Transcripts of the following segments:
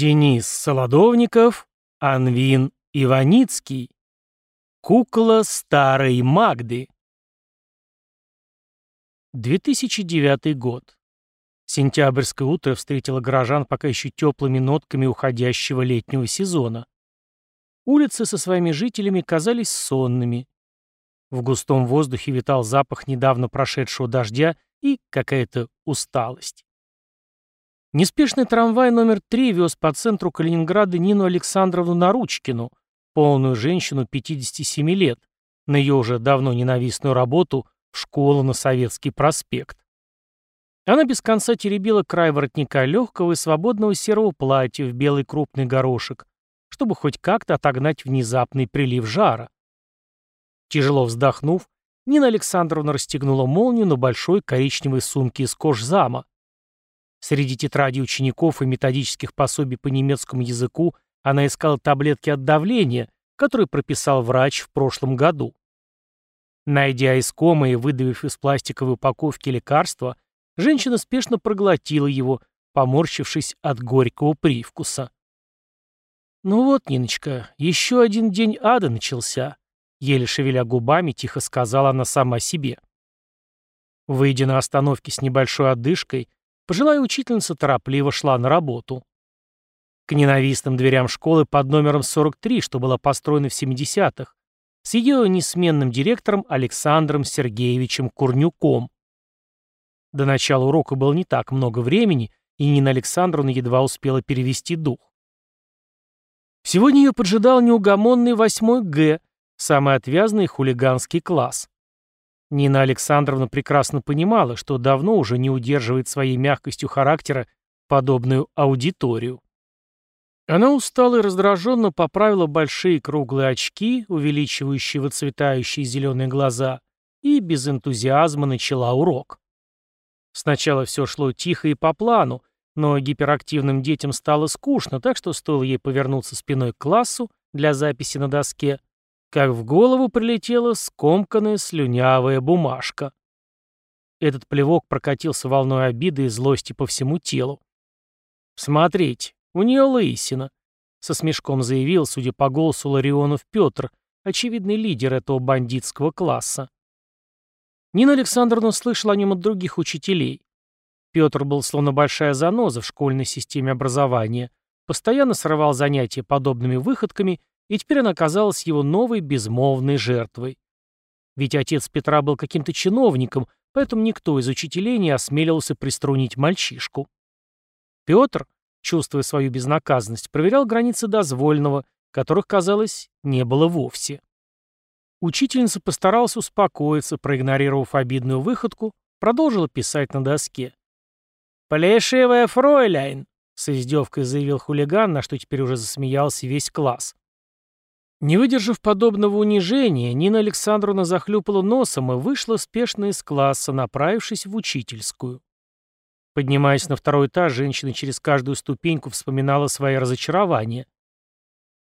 Денис Солодовников, Анвин Иваницкий. Кукла старой Магды. 2009 год. Сентябрьское утро встретило горожан пока еще теплыми нотками уходящего летнего сезона. Улицы со своими жителями казались сонными. В густом воздухе витал запах недавно прошедшего дождя и какая-то усталость. Неспешный трамвай номер три вез по центру Калининграда Нину Александровну Наручкину, полную женщину 57 лет, на ее уже давно ненавистную работу в школу на Советский проспект. Она без конца теребила край воротника легкого и свободного серого платья в белый крупный горошек, чтобы хоть как-то отогнать внезапный прилив жара. Тяжело вздохнув, Нина Александровна расстегнула молнию на большой коричневой сумке из кожзама. Среди тетрадей учеников и методических пособий по немецкому языку она искала таблетки от давления, которые прописал врач в прошлом году. Найдя искомое и выдавив из пластиковой упаковки лекарства, женщина спешно проглотила его, поморщившись от горького привкуса. «Ну вот, Ниночка, еще один день ада начался», — еле шевеля губами, тихо сказала она сама себе. Выйдя на остановке с небольшой одышкой, пожилая учительница торопливо шла на работу. К ненавистным дверям школы под номером 43, что была построена в 70-х, с ее несменным директором Александром Сергеевичем Курнюком. До начала урока было не так много времени, и Нина Александровна едва успела перевести дух. Сегодня ее поджидал неугомонный 8 Г, самый отвязный хулиганский класс. Нина Александровна прекрасно понимала, что давно уже не удерживает своей мягкостью характера подобную аудиторию. Она устала и раздраженно поправила большие круглые очки, увеличивающие выцветающие зеленые глаза, и без энтузиазма начала урок. Сначала все шло тихо и по плану, но гиперактивным детям стало скучно, так что стоило ей повернуться спиной к классу для записи на доске, как в голову прилетела скомканная слюнявая бумажка. Этот плевок прокатился волной обиды и злости по всему телу. «Смотрите, у нее лысина», — со смешком заявил, судя по голосу Ларионов Петр, очевидный лидер этого бандитского класса. Нина Александровна слышала о нем от других учителей. Петр был словно большая заноза в школьной системе образования, постоянно срывал занятия подобными выходками и теперь она оказалась его новой безмолвной жертвой. Ведь отец Петра был каким-то чиновником, поэтому никто из учителей не осмеливался приструнить мальчишку. Петр, чувствуя свою безнаказанность, проверял границы дозвольного, которых, казалось, не было вовсе. Учительница постаралась успокоиться, проигнорировав обидную выходку, продолжила писать на доске. «Плешивая фройляйн!» — с издевкой заявил хулиган, на что теперь уже засмеялся весь класс. Не выдержав подобного унижения, Нина Александровна захлюпала носом и вышла спешно из класса, направившись в учительскую. Поднимаясь на второй этаж, женщина через каждую ступеньку вспоминала свои разочарования.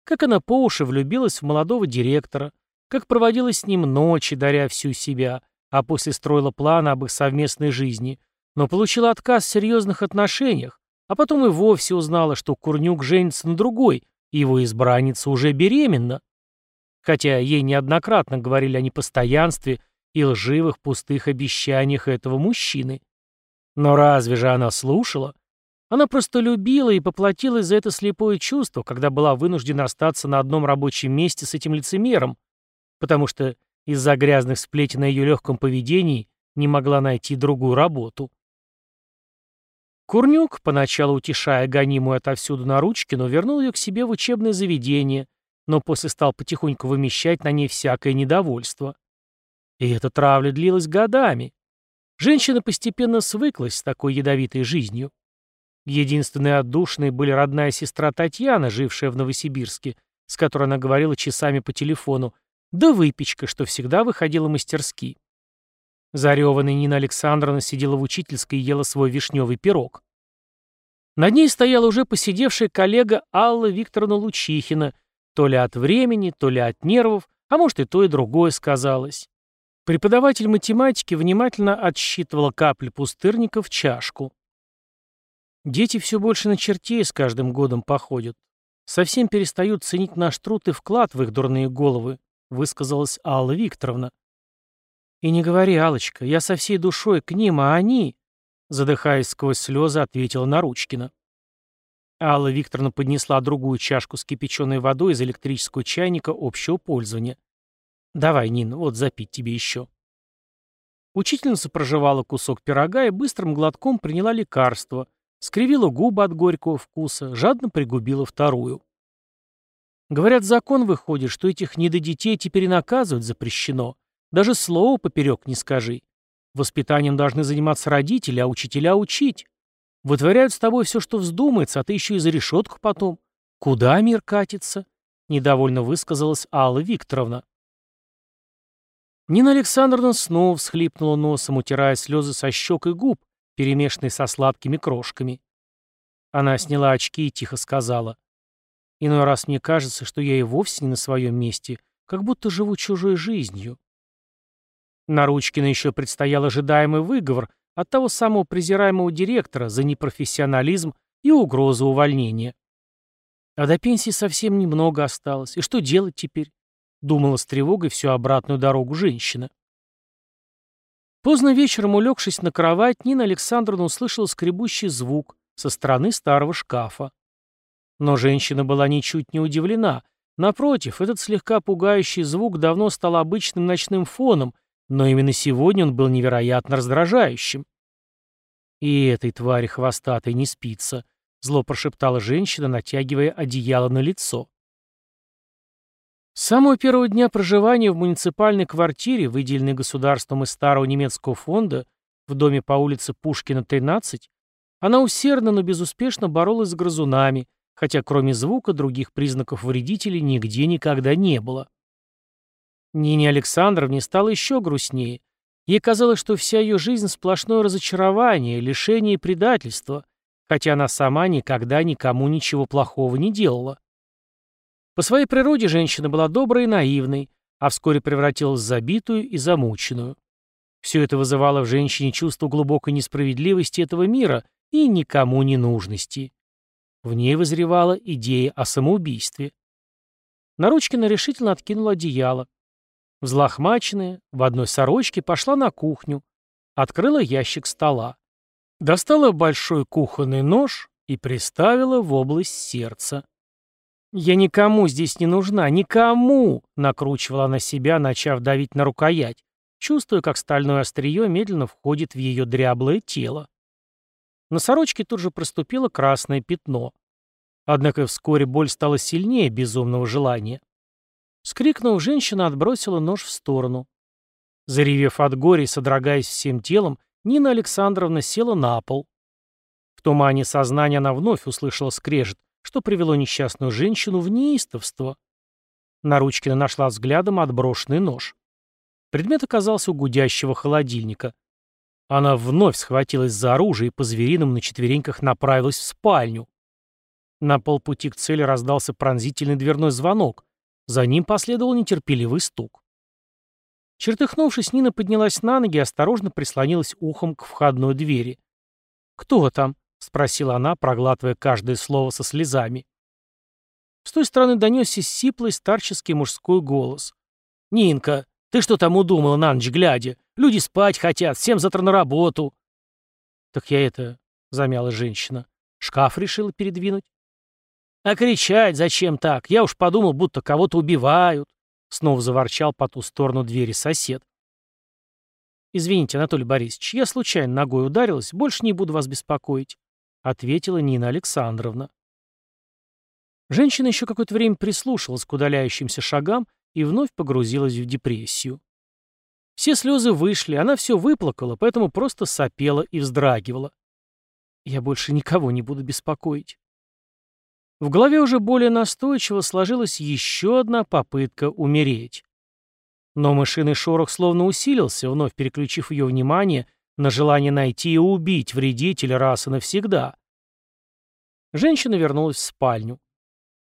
Как она по уши влюбилась в молодого директора, как проводила с ним ночи, даря всю себя, а после строила планы об их совместной жизни, но получила отказ в серьезных отношениях, а потом и вовсе узнала, что Курнюк женится на другой, и его избранница уже беременна хотя ей неоднократно говорили о непостоянстве и лживых пустых обещаниях этого мужчины. Но разве же она слушала? Она просто любила и поплатилась за это слепое чувство, когда была вынуждена остаться на одном рабочем месте с этим лицемером, потому что из-за грязных сплетен о ее легком поведении не могла найти другую работу. Курнюк, поначалу утешая гонимую отовсюду на ручке, но вернул ее к себе в учебное заведение, но после стал потихоньку вымещать на ней всякое недовольство. И эта травля длилась годами. Женщина постепенно свыклась с такой ядовитой жизнью. Единственной отдушной были родная сестра Татьяна, жившая в Новосибирске, с которой она говорила часами по телефону, да выпечка, что всегда выходила мастерски. Зареванная Нина Александровна сидела в учительской и ела свой вишневый пирог. Над ней стояла уже посидевшая коллега Алла Викторовна Лучихина — то ли от времени, то ли от нервов, а может и то, и другое сказалось. Преподаватель математики внимательно отсчитывала капли пустырника в чашку. Дети все больше на чертей с каждым годом походят. Совсем перестают ценить наш труд и вклад в их дурные головы, высказалась Алла Викторовна. И не говори, Алочка, я со всей душой к ним, а они, задыхаясь сквозь слезы, ответила Наручкина. Алла Викторовна поднесла другую чашку с кипяченой водой из электрического чайника общего пользования. «Давай, Нина, вот запить тебе еще». Учительница прожевала кусок пирога и быстрым глотком приняла лекарство, скривила губы от горького вкуса, жадно пригубила вторую. Говорят, закон выходит, что этих недодетей теперь и наказывать запрещено. Даже слова поперек не скажи. Воспитанием должны заниматься родители, а учителя учить. Вытворяют с тобой все, что вздумается, а ты еще и за решетку потом. Куда мир катится? Недовольно высказалась Алла Викторовна. Нина Александровна снова всхлипнула носом, утирая слезы со щек и губ, перемешанные со сладкими крошками. Она сняла очки и тихо сказала. «Иной раз мне кажется, что я и вовсе не на своем месте, как будто живу чужой жизнью». Наручкина еще предстоял ожидаемый выговор от того самого презираемого директора за непрофессионализм и угрозу увольнения. А до пенсии совсем немного осталось, и что делать теперь? Думала с тревогой всю обратную дорогу женщина. Поздно вечером, улегшись на кровать, Нина Александровна услышала скребущий звук со стороны старого шкафа. Но женщина была ничуть не удивлена. Напротив, этот слегка пугающий звук давно стал обычным ночным фоном, но именно сегодня он был невероятно раздражающим. «И этой твари хвостатой не спится», — зло прошептала женщина, натягивая одеяло на лицо. С самого первого дня проживания в муниципальной квартире, выделенной государством из старого немецкого фонда, в доме по улице Пушкина, 13, она усердно, но безуспешно боролась с грызунами, хотя кроме звука других признаков вредителей нигде никогда не было. Нине Александровне стало еще грустнее. Ей казалось, что вся ее жизнь сплошное разочарование, лишение и предательство, хотя она сама никогда никому ничего плохого не делала. По своей природе женщина была доброй и наивной, а вскоре превратилась в забитую и замученную. Все это вызывало в женщине чувство глубокой несправедливости этого мира и никому не нужности. В ней вызревала идея о самоубийстве. Наручкина решительно откинула одеяло. Взлохмаченная, в одной сорочке, пошла на кухню, открыла ящик стола. Достала большой кухонный нож и приставила в область сердца. «Я никому здесь не нужна, никому!» — накручивала она себя, начав давить на рукоять, чувствуя, как стальное острие медленно входит в ее дряблое тело. На сорочке тут же проступило красное пятно. Однако вскоре боль стала сильнее безумного желания. Скрикнув, женщина отбросила нож в сторону. Заревев от горя и содрогаясь всем телом, Нина Александровна села на пол. В тумане сознания она вновь услышала скрежет, что привело несчастную женщину в неистовство. Наручкина нашла взглядом отброшенный нож. Предмет оказался у гудящего холодильника. Она вновь схватилась за оружие и по-звериному на четвереньках направилась в спальню. На полпути к цели раздался пронзительный дверной звонок. За ним последовал нетерпеливый стук. Чертыхнувшись, Нина поднялась на ноги и осторожно прислонилась ухом к входной двери. «Кто там?» — спросила она, проглатывая каждое слово со слезами. С той стороны донесся сиплый старческий мужской голос. «Нинка, ты что там удумала на ночь глядя? Люди спать хотят, всем завтра на работу». «Так я это...» — замяла женщина. «Шкаф решила передвинуть». «А кричать зачем так? Я уж подумал, будто кого-то убивают». Снова заворчал по ту сторону двери сосед. «Извините, Анатолий Борисович, я случайно ногой ударилась, больше не буду вас беспокоить ответила Нина Александровна. Женщина еще какое-то время прислушалась к удаляющимся шагам и вновь погрузилась в депрессию. Все слезы вышли, она все выплакала, поэтому просто сопела и вздрагивала. Я больше никого не буду беспокоить. В голове уже более настойчиво сложилась еще одна попытка умереть. Но мышиный шорох словно усилился, вновь переключив ее внимание на желание найти и убить вредителя раз и навсегда. Женщина вернулась в спальню.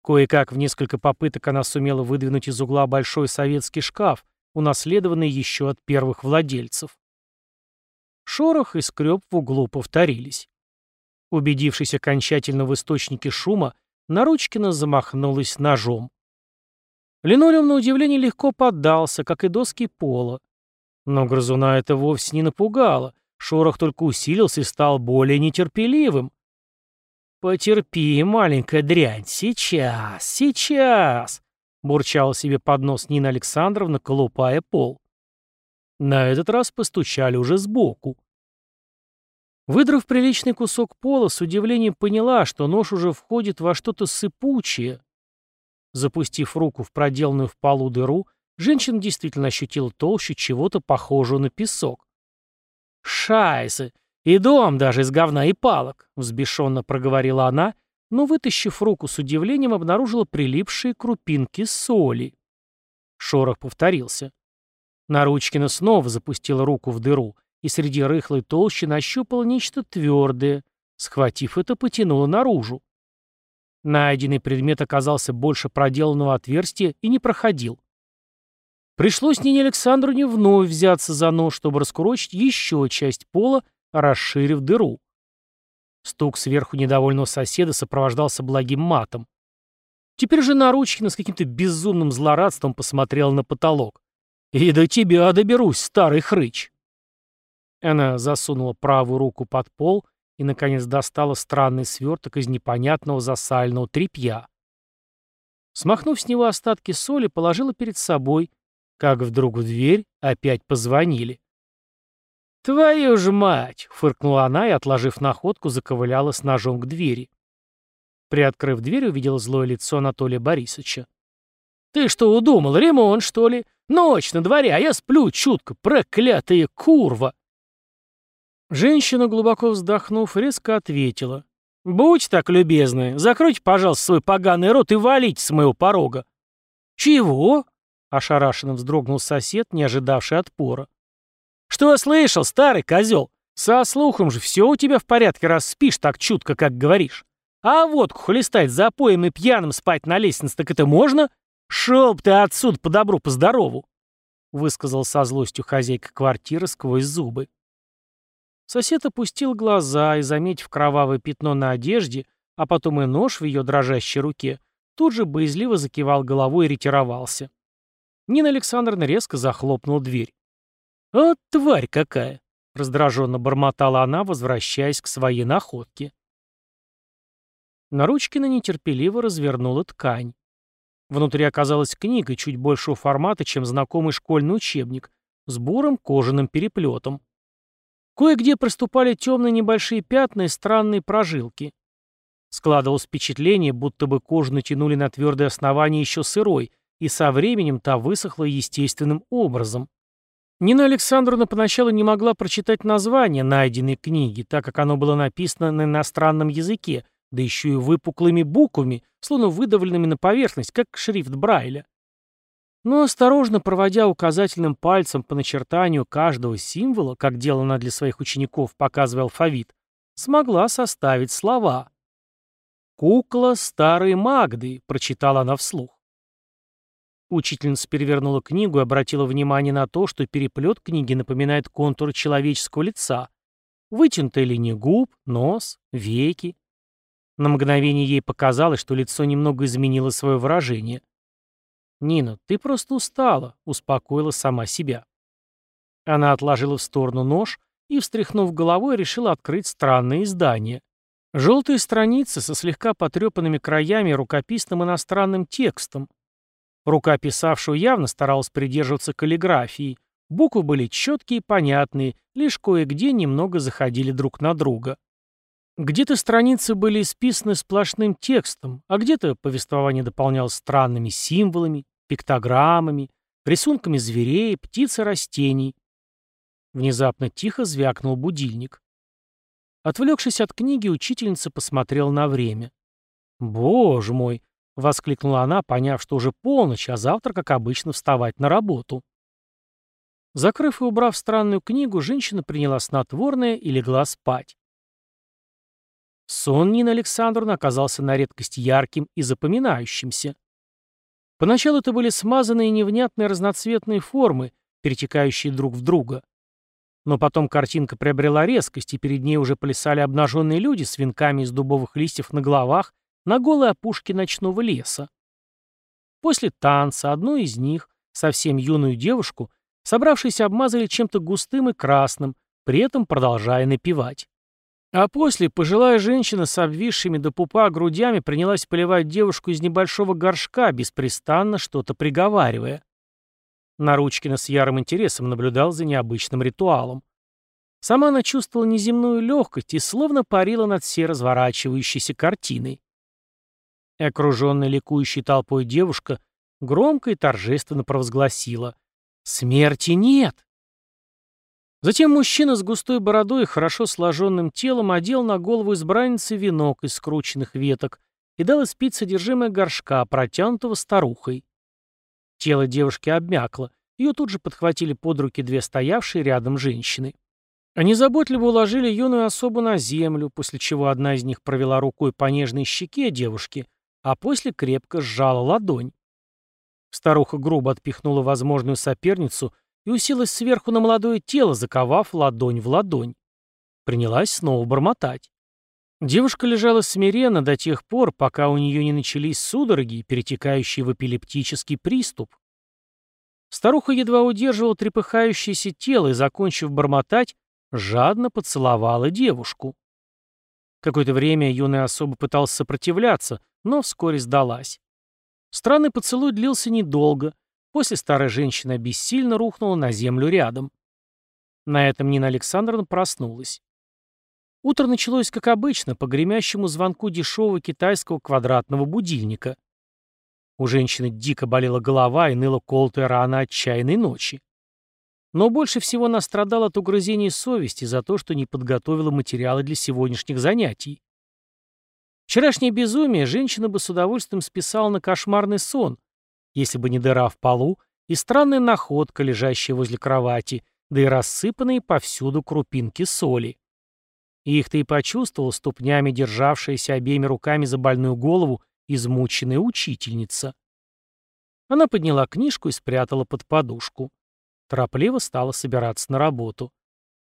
Кое-как в несколько попыток она сумела выдвинуть из угла большой советский шкаф, унаследованные еще от первых владельцев. Шорох и скреб в углу повторились. Убедившись окончательно в источнике шума, Наручкина замахнулась ножом. Линолеум, на удивление, легко поддался, как и доски пола. Но грызуна это вовсе не напугало. Шорох только усилился и стал более нетерпеливым. «Потерпи, маленькая дрянь, сейчас, сейчас!» — бурчала себе под нос Нина Александровна, колупая пол. На этот раз постучали уже сбоку. Выдрав приличный кусок пола, с удивлением поняла, что нож уже входит во что-то сыпучее. Запустив руку в проделанную в полу дыру, женщина действительно ощутила толщу чего-то похожего на песок. «Шайсы! И дом даже из говна и палок!» — взбешенно проговорила она, но, вытащив руку с удивлением, обнаружила прилипшие крупинки соли. Шорох повторился. Наручкина снова запустила руку в дыру — и среди рыхлой толщи нащупала нечто твердое. Схватив это, потянула наружу. Найденный предмет оказался больше проделанного отверстия и не проходил. Пришлось Нине Александровне вновь взяться за нож, чтобы раскурочить еще часть пола, расширив дыру. Стук сверху недовольного соседа сопровождался благим матом. Теперь же Наручкина с каким-то безумным злорадством посмотрела на потолок. «И до тебя доберусь, старый хрыч!» Она засунула правую руку под пол и, наконец, достала странный сверток из непонятного засального тряпья. Смахнув с него остатки соли, положила перед собой, как вдруг в дверь опять позвонили. «Твою ж мать!» — фыркнула она и, отложив находку, заковыляла с ножом к двери. Приоткрыв дверь, увидела злое лицо Анатолия Борисовича. «Ты что удумал, ремонт, что ли? Ночь на дворе, а я сплю чутко, проклятая курва!» Женщина, глубоко вздохнув, резко ответила. «Будь так любезны, закройте, пожалуйста, свой поганый рот и валите с моего порога». «Чего?» — ошарашенно вздрогнул сосед, не ожидавший отпора. «Что слышал, старый козел? Со слухом же все у тебя в порядке, раз спишь так чутко, как говоришь. А водку хлестать запоем и пьяным спать на лестнице, так это можно? Шел б ты отсюда по добру, по здорову!» — высказал со злостью хозяйка квартиры сквозь зубы. Сосед опустил глаза и, заметив кровавое пятно на одежде, а потом и нож в ее дрожащей руке, тут же боязливо закивал головой и ретировался. Нина Александровна резко захлопнула дверь. «Вот тварь какая!» — раздраженно бормотала она, возвращаясь к своей находке. Наручкина нетерпеливо развернула ткань. Внутри оказалась книга чуть большего формата, чем знакомый школьный учебник, с бурым кожаным переплетом. Кое-где проступали темные небольшие пятна и странные прожилки. Складывалось впечатление, будто бы кожу натянули на твердое основание еще сырой, и со временем та высохла естественным образом. Нина Александровна поначалу не могла прочитать название найденной книги, так как оно было написано на иностранном языке, да еще и выпуклыми буквами, словно выдавленными на поверхность, как шрифт Брайля. Но осторожно проводя указательным пальцем по начертанию каждого символа, как делала для своих учеников, показывая алфавит, смогла составить слова. «Кукла старой Магды», — прочитала она вслух. Учительница перевернула книгу и обратила внимание на то, что переплет книги напоминает контур человеческого лица. Вытянутая линия губ, нос, веки. На мгновение ей показалось, что лицо немного изменило свое выражение — «Нина, ты просто устала», — успокоила сама себя. Она отложила в сторону нож и, встряхнув головой, решила открыть странное издание. Желтые страницы со слегка потрепанными краями рукописным иностранным текстом. Рука писавшего явно старалась придерживаться каллиграфии. Буквы были четкие и понятные, лишь кое-где немного заходили друг на друга. Где-то страницы были исписаны сплошным текстом, а где-то повествование дополнялось странными символами, пиктограммами, рисунками зверей, птиц и растений. Внезапно тихо звякнул будильник. Отвлекшись от книги, учительница посмотрела на время. «Боже мой!» — воскликнула она, поняв, что уже полночь, а завтра, как обычно, вставать на работу. Закрыв и убрав странную книгу, женщина приняла снотворное и легла спать. Сон Нины Александровны оказался на редкость ярким и запоминающимся. Поначалу это были смазанные невнятные разноцветные формы, перетекающие друг в друга. Но потом картинка приобрела резкость, и перед ней уже плясали обнаженные люди с венками из дубовых листьев на головах на голой опушке ночного леса. После танца одну из них, совсем юную девушку, собравшиеся обмазали чем-то густым и красным, при этом продолжая напевать. А после пожилая женщина с обвисшими до пупа грудями принялась поливать девушку из небольшого горшка, беспрестанно что-то приговаривая. Наручкина с ярым интересом наблюдал за необычным ритуалом. Сама она чувствовала неземную легкость и словно парила над всей разворачивающейся картиной. Окруженная ликующей толпой девушка громко и торжественно провозгласила «Смерти нет!». Затем мужчина с густой бородой и хорошо сложенным телом одел на голову избранницы венок из скрученных веток и дал испить содержимое горшка, протянутого старухой. Тело девушки обмякло, ее тут же подхватили под руки две стоявшие рядом женщины. Они заботливо уложили юную особу на землю, после чего одна из них провела рукой по нежной щеке девушки, а после крепко сжала ладонь. Старуха грубо отпихнула возможную соперницу и уселась сверху на молодое тело, заковав ладонь в ладонь. Принялась снова бормотать. Девушка лежала смиренно до тех пор, пока у нее не начались судороги, перетекающие в эпилептический приступ. Старуха едва удерживала трепыхающееся тело и, закончив бормотать, жадно поцеловала девушку. Какое-то время юная особа пыталась сопротивляться, но вскоре сдалась. Странный поцелуй длился недолго. После старая женщина бессильно рухнула на землю рядом. На этом Нина Александровна проснулась. Утро началось, как обычно, по гремящему звонку дешевого китайского квадратного будильника. У женщины дико болела голова и ныла колтая рана отчаянной ночи. Но больше всего она страдала от угрызений совести за то, что не подготовила материалы для сегодняшних занятий. Вчерашнее безумие женщина бы с удовольствием списала на кошмарный сон, если бы не дыра в полу и странная находка, лежащая возле кровати, да и рассыпанные повсюду крупинки соли. Их-то и почувствовала ступнями державшаяся обеими руками за больную голову измученная учительница. Она подняла книжку и спрятала под подушку. Торопливо стала собираться на работу.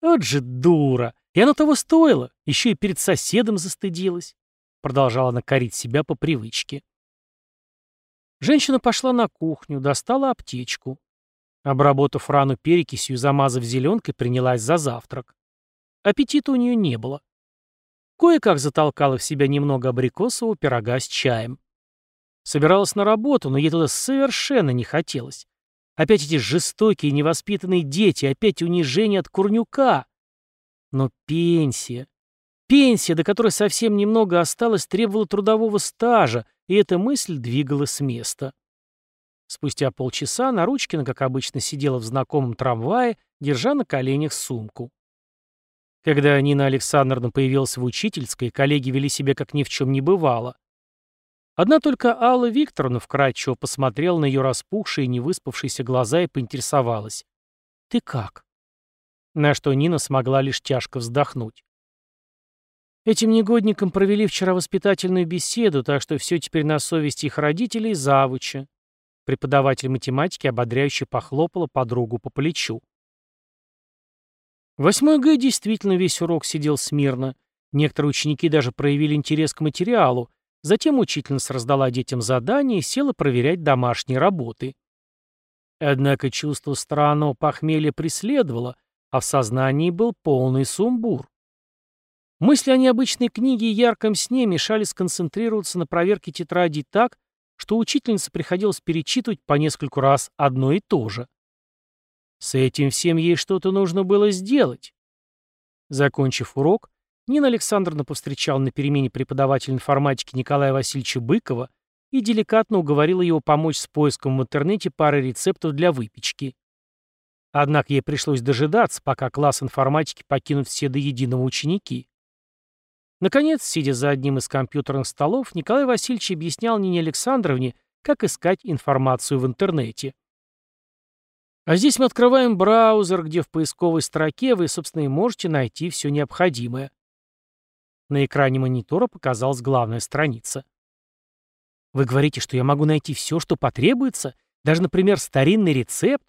«Вот же дура! И оно того стоило! Еще и перед соседом застыдилась!» Продолжала она корить себя по привычке. Женщина пошла на кухню, достала аптечку. Обработав рану перекисью и замазав зеленкой, принялась за завтрак. Аппетита у нее не было. Кое-как затолкала в себя немного абрикосового пирога с чаем. Собиралась на работу, но ей туда совершенно не хотелось. Опять эти жестокие, невоспитанные дети, опять унижение от курнюка. Но пенсия. Пенсия, до которой совсем немного осталось, требовала трудового стажа, и эта мысль двигала с места. Спустя полчаса Наручкина, как обычно, сидела в знакомом трамвае, держа на коленях сумку. Когда Нина Александровна появилась в учительской, коллеги вели себя как ни в чем не бывало. Одна только Алла Викторовна вкратчиво посмотрела на ее распухшие и невыспавшиеся глаза и поинтересовалась. «Ты как?» На что Нина смогла лишь тяжко вздохнуть. Этим негодникам провели вчера воспитательную беседу, так что все теперь на совести их родителей и завуча. Преподаватель математики ободряюще похлопала подругу по плечу. Восьмой Г действительно весь урок сидел смирно. Некоторые ученики даже проявили интерес к материалу. Затем учительница раздала детям задания и села проверять домашние работы. Однако чувство странного похмелья преследовало, а в сознании был полный сумбур. Мысли о необычной книге и ярком сне мешали сконцентрироваться на проверке тетради так, что учительнице приходилось перечитывать по нескольку раз одно и то же. С этим всем ей что-то нужно было сделать. Закончив урок, Нина Александровна повстречала на перемене преподавателя информатики Николая Васильевича Быкова и деликатно уговорила его помочь с поиском в интернете пары рецептов для выпечки. Однако ей пришлось дожидаться, пока класс информатики покинут все до единого ученики. Наконец, сидя за одним из компьютерных столов, Николай Васильевич объяснял Нине Александровне, как искать информацию в интернете. А здесь мы открываем браузер, где в поисковой строке вы, собственно, и можете найти все необходимое. На экране монитора показалась главная страница. Вы говорите, что я могу найти все, что потребуется? Даже, например, старинный рецепт?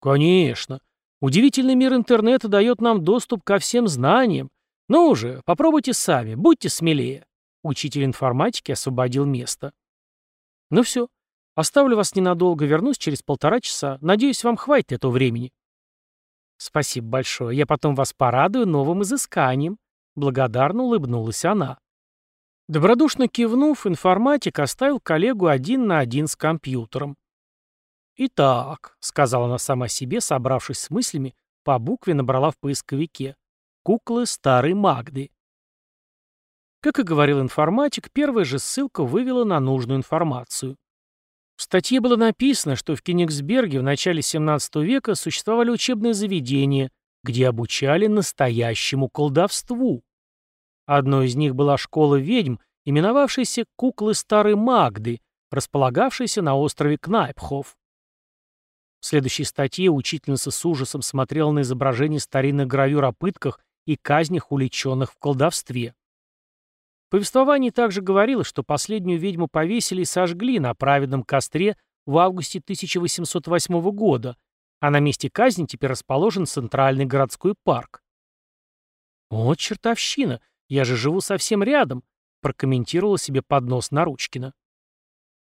Конечно. Удивительный мир интернета дает нам доступ ко всем знаниям. Ну же, попробуйте сами, будьте смелее. Учитель информатики освободил место. Ну все, оставлю вас ненадолго, вернусь через полтора часа. Надеюсь, вам хватит этого времени. Спасибо большое, я потом вас порадую новым изысканием. Благодарно улыбнулась она. Добродушно кивнув, информатик оставил коллегу один на один с компьютером. «Итак», — сказала она сама себе, собравшись с мыслями, по букве набрала в поисковике. «Куклы старой Магды». Как и говорил информатик, первая же ссылка вывела на нужную информацию. В статье было написано, что в Кенигсберге в начале 17 века существовали учебные заведения, где обучали настоящему колдовству. Одно из них была школа ведьм, именовавшаяся «Куклы старой Магды», располагавшаяся на острове Кнайпхоф. В следующей статье учительница с ужасом смотрела на изображение старинных гравюр о пытках и казнях уличенных в колдовстве. В повествовании также говорилось, что последнюю ведьму повесили и сожгли на праведном костре в августе 1808 года, а на месте казни теперь расположен центральный городской парк. «Вот чертовщина! Я же живу совсем рядом», — прокомментировала себе под нос Наручкина.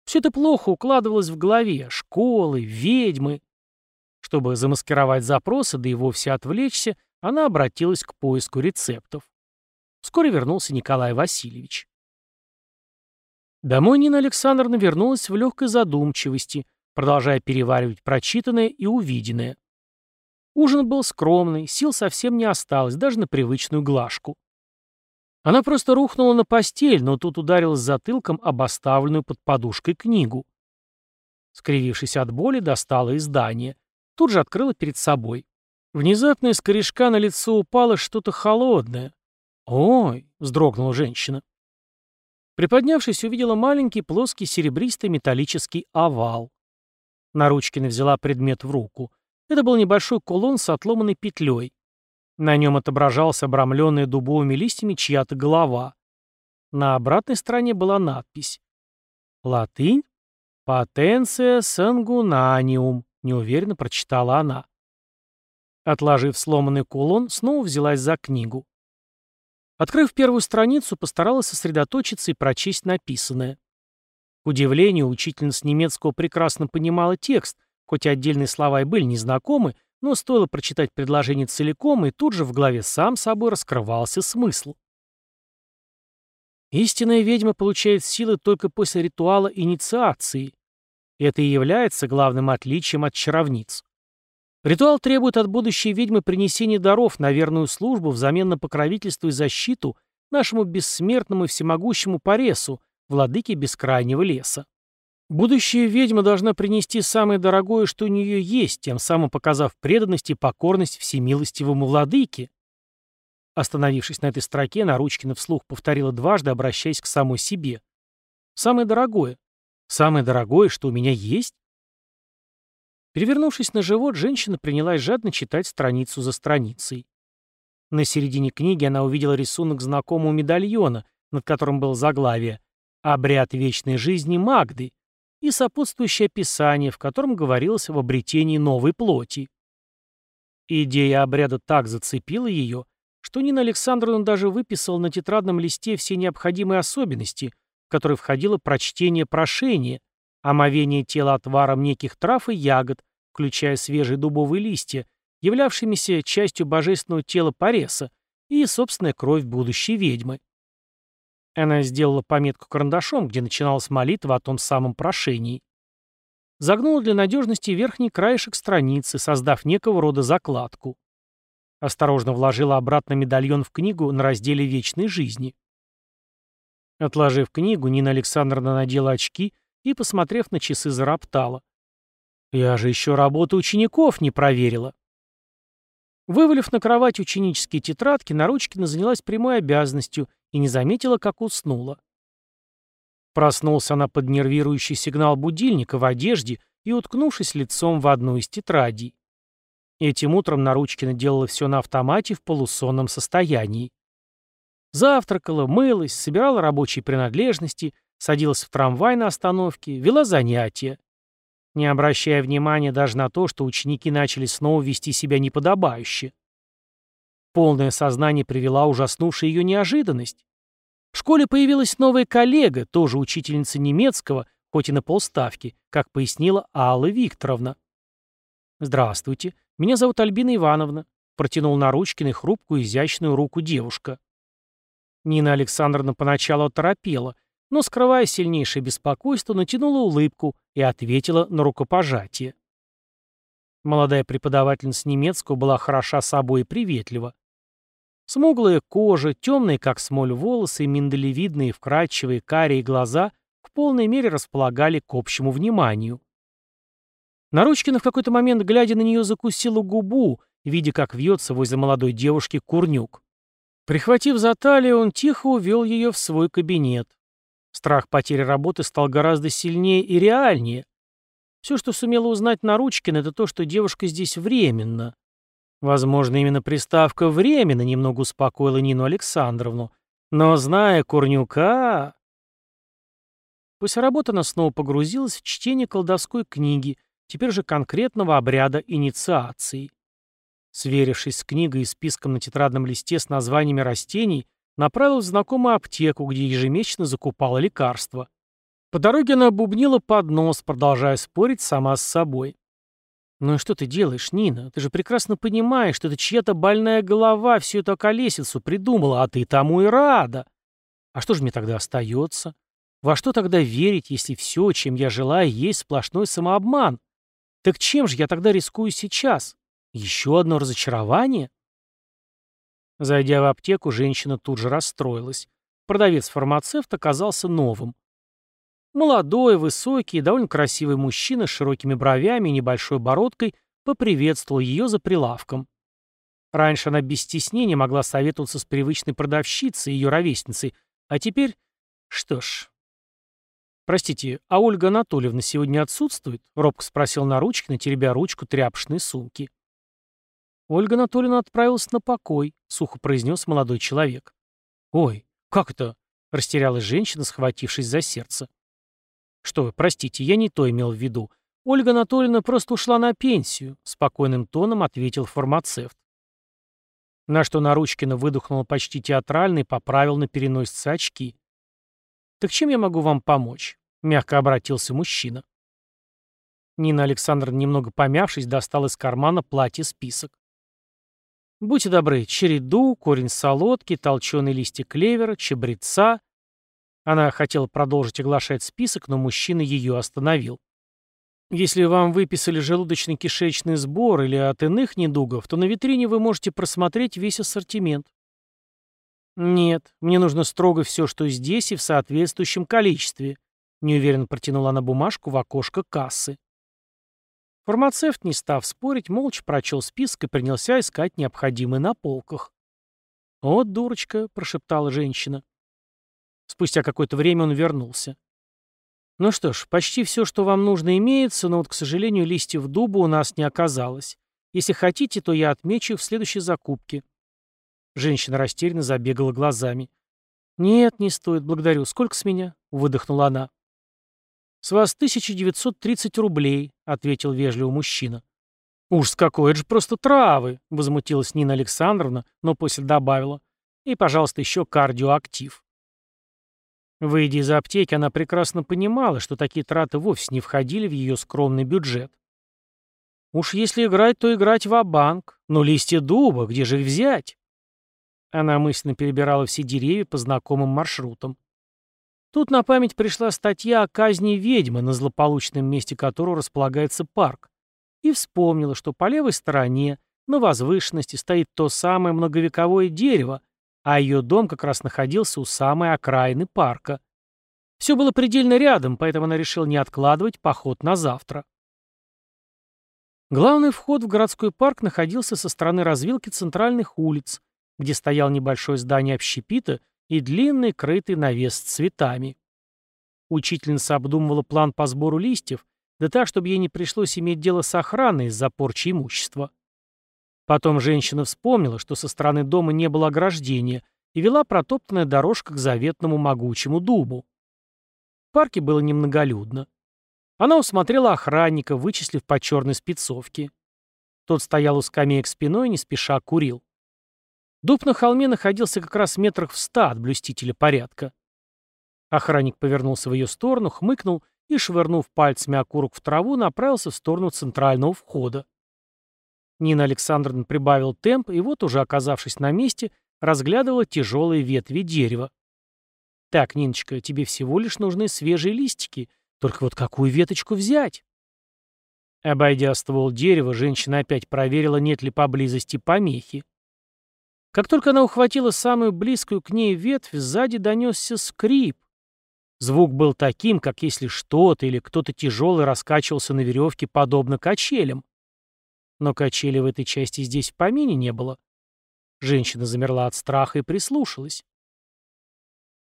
Все это плохо укладывалось в голове. Школы, ведьмы. Чтобы замаскировать запросы, да и вовсе отвлечься, она обратилась к поиску рецептов. Вскоре вернулся Николай Васильевич. Домой Нина Александровна вернулась в легкой задумчивости, продолжая переваривать прочитанное и увиденное. Ужин был скромный, сил совсем не осталось, даже на привычную глажку. Она просто рухнула на постель, но тут ударилась затылком об оставленную под подушкой книгу. Скривившись от боли, достала издание. Тут же открыла перед собой. Внезапно из корешка на лицо упало что-то холодное. «Ой!» — вздрогнула женщина. Приподнявшись, увидела маленький плоский серебристый металлический овал. Наручкина взяла предмет в руку. Это был небольшой кулон с отломанной петлей. На нем отображалась обрамленная дубовыми листьями чья-то голова. На обратной стороне была надпись. «Латынь? Потенция сангунаниум», — неуверенно прочитала она. Отложив сломанный кулон, снова взялась за книгу. Открыв первую страницу, постаралась сосредоточиться и прочесть написанное. К удивлению, учительница немецкого прекрасно понимала текст, хоть отдельные слова и были незнакомы, но стоило прочитать предложение целиком, и тут же в голове сам собой раскрывался смысл. Истинная ведьма получает силы только после ритуала инициации. Это и является главным отличием от чаровниц. Ритуал требует от будущей ведьмы принесения даров на верную службу взамен на покровительство и защиту нашему бессмертному и всемогущему Паресу, владыке бескрайнего леса. Будущая ведьма должна принести самое дорогое, что у нее есть, тем самым показав преданность и покорность всемилостивому владыке. Остановившись на этой строке, Наручкина вслух повторила дважды, обращаясь к самой себе. «Самое дорогое. Самое дорогое, что у меня есть?» Перевернувшись на живот, женщина принялась жадно читать страницу за страницей. На середине книги она увидела рисунок знакомого медальона, над которым был заглавие «Обряд вечной жизни Магды», и сопутствующее описание, в котором говорилось об обретении новой плоти. Идея обряда так зацепила ее, что Нина Александровна даже выписала на тетрадном листе все необходимые особенности, в которые входило прочтение прошения, омовение тела отваром неких трав и ягод, включая свежие дубовые листья, являвшимися частью божественного тела Пареса, и собственная кровь будущей ведьмы. Она сделала пометку карандашом, где начиналась молитва о том самом прошении. Загнула для надежности верхний краешек страницы, создав некого рода закладку. Осторожно вложила обратно медальон в книгу на разделе «Вечной жизни». Отложив книгу, Нина Александровна надела очки и, посмотрев на часы, зароптала. «Я же еще работу учеников не проверила». Вывалив на кровать ученические тетрадки, Наручкина занялась прямой обязанностью и не заметила, как уснула. Проснулся она под нервирующий сигнал будильника в одежде и уткнувшись лицом в одну из тетрадей. Этим утром Наручкина делала все на автомате в полусонном состоянии. Завтракала, мылась, собирала рабочие принадлежности, садилась в трамвай на остановке, вела занятия, не обращая внимания даже на то, что ученики начали снова вести себя неподобающе. Полное сознание привела ужаснувшая ее неожиданность. В школе появилась новая коллега, тоже учительница немецкого, хоть и на полставки, как пояснила Алла Викторовна. «Здравствуйте, меня зовут Альбина Ивановна», протянул на Наручкиной хрупкую изящную руку девушка. Нина Александровна поначалу оторопела, но, скрывая сильнейшее беспокойство, натянула улыбку и ответила на рукопожатие. Молодая преподавательница немецкого была хороша собой и приветлива. Смуглая кожа, темные, как смоль, волосы и миндалевидные, вкрадчивые, карие глаза в полной мере располагали к общему вниманию. Наручкина в какой-то момент, глядя на нее, закусила губу, видя, как вьется возле молодой девушки курнюк. Прихватив за талию, он тихо увел ее в свой кабинет. Страх потери работы стал гораздо сильнее и реальнее. Все, что сумела узнать Наручкин, это то, что девушка здесь временно. Возможно, именно приставка «временно» немного успокоила Нину Александровну. Но, зная Курнюка... После работы она снова погрузилась в чтение колдовской книги, теперь же конкретного обряда инициации. Сверившись с книгой и списком на тетрадном листе с названиями растений, направилась в знакомую аптеку, где ежемесячно закупала лекарства. По дороге она бубнила под нос, продолжая спорить сама с собой. «Ну и что ты делаешь, Нина? Ты же прекрасно понимаешь, что это чья-то больная голова всю эту околесицу придумала, а ты тому и рада. А что же мне тогда остается? Во что тогда верить, если все, чем я желаю, есть сплошной самообман? Так чем же я тогда рискую сейчас? Еще одно разочарование?» Зайдя в аптеку, женщина тут же расстроилась. Продавец-фармацевт оказался новым. Молодой, высокий, довольно красивый мужчина с широкими бровями и небольшой бородкой поприветствовал ее за прилавком. Раньше она без стеснения могла советоваться с привычной продавщицей, ее ровесницей, а теперь... Что ж... «Простите, а Ольга Анатольевна сегодня отсутствует?» — робко спросил Наручкина, теребя ручку тряпочной сумки. Ольга Анатольевна отправилась на покой, сухо произнес молодой человек. Ой, как это? Растерялась женщина, схватившись за сердце. Что вы, простите, я не то имел в виду. Ольга Анатольевна просто ушла на пенсию, спокойным тоном ответил фармацевт. На что Наручкина выдохнула почти театрально и поправил на переносице очки. «Так чем я могу вам помочь?» — мягко обратился мужчина. Нина Александровна, немного помявшись, достала из кармана платье список. Будьте добры, череду, корень солодки, толченые листья клевера, чабреца. Она хотела продолжить оглашать список, но мужчина ее остановил. Если вам выписали желудочно-кишечный сбор или от иных недугов, то на витрине вы можете просмотреть весь ассортимент. Нет, мне нужно строго все, что здесь и в соответствующем количестве. Неуверенно протянула она бумажку в окошко кассы. Фармацевт, не став спорить, молча прочел список и принялся искать необходимые на полках. «Вот дурочка», — прошептала женщина. Спустя какое-то время он вернулся. «Ну что ж, почти все, что вам нужно, имеется, но вот, к сожалению, листьев дуба у нас не оказалось. Если хотите, то я отмечу их в следующей закупке». Женщина растерянно забегала глазами. «Нет, не стоит, благодарю. Сколько с меня?» — выдохнула она. «С вас 1930 рублей», — ответил вежливо мужчина. «Уж с какой, это же просто травы», — возмутилась Нина Александровна, но после добавила. «И, пожалуйста, еще кардиоактив». Выйдя из аптеки, она прекрасно понимала, что такие траты вовсе не входили в ее скромный бюджет. Уж если играть, то играть в банк Но листья дуба, где же их взять? Она мысленно перебирала все деревья по знакомым маршрутам. Тут на память пришла статья о казни ведьмы, на злополучном месте которого располагается парк, и вспомнила, что по левой стороне, на возвышенности, стоит то самое многовековое дерево, а ее дом как раз находился у самой окраины парка. Все было предельно рядом, поэтому она решила не откладывать поход на завтра. Главный вход в городской парк находился со стороны развилки центральных улиц, где стоял небольшое здание общепита и длинный крытый навес с цветами. Учительница обдумывала план по сбору листьев, да так, чтобы ей не пришлось иметь дело с охраной из-за порчи имущества. Потом женщина вспомнила, что со стороны дома не было ограждения, и вела протоптанная дорожка к заветному могучему дубу. В парке было немноголюдно. Она усмотрела охранника, вычислив по черной спецовке. Тот стоял у скамеек спиной и не спеша курил. Дуб на холме находился как раз метрах в ста от блюстителя порядка. Охранник повернулся в ее сторону, хмыкнул и, швырнув пальцами окурок в траву, направился в сторону центрального входа. Нина Александровна прибавил темп, и вот, уже оказавшись на месте, разглядывала тяжелые ветви дерева. «Так, Ниночка, тебе всего лишь нужны свежие листики. Только вот какую веточку взять?» Обойдя ствол дерева, женщина опять проверила, нет ли поблизости помехи. Как только она ухватила самую близкую к ней ветвь, сзади донесся скрип. Звук был таким, как если что-то или кто-то тяжелый раскачивался на веревке, подобно качелям. Но качели в этой части здесь в помине не было. Женщина замерла от страха и прислушалась.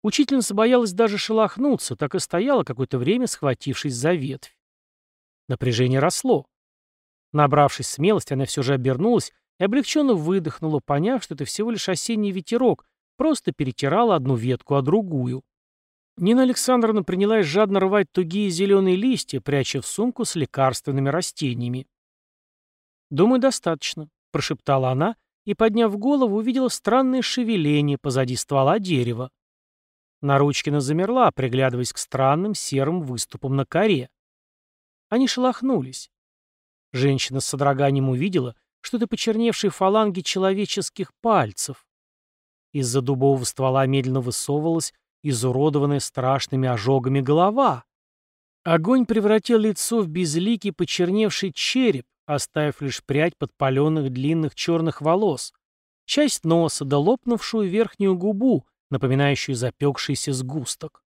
Учительница боялась даже шелохнуться, так и стояла какое-то время, схватившись за ветвь. Напряжение росло. Набравшись смелости, она все же обернулась и облегченно выдохнула, поняв, что это всего лишь осенний ветерок, просто перетирала одну ветку, а другую. Нина Александровна принялась жадно рвать тугие зеленые листья, пряча в сумку с лекарственными растениями. «Думаю, достаточно», — прошептала она и, подняв голову, увидела странное шевеление позади ствола дерева. Наручкина замерла, приглядываясь к странным серым выступам на коре. Они шелохнулись. Женщина с содроганием увидела, что это почерневшие фаланги человеческих пальцев. Из-за дубового ствола медленно высовывалась изуродованная страшными ожогами голова. Огонь превратил лицо в безликий почерневший череп, оставив лишь прядь подпаленных длинных черных волос, часть носа да лопнувшую верхнюю губу, напоминающую запекшийся сгусток.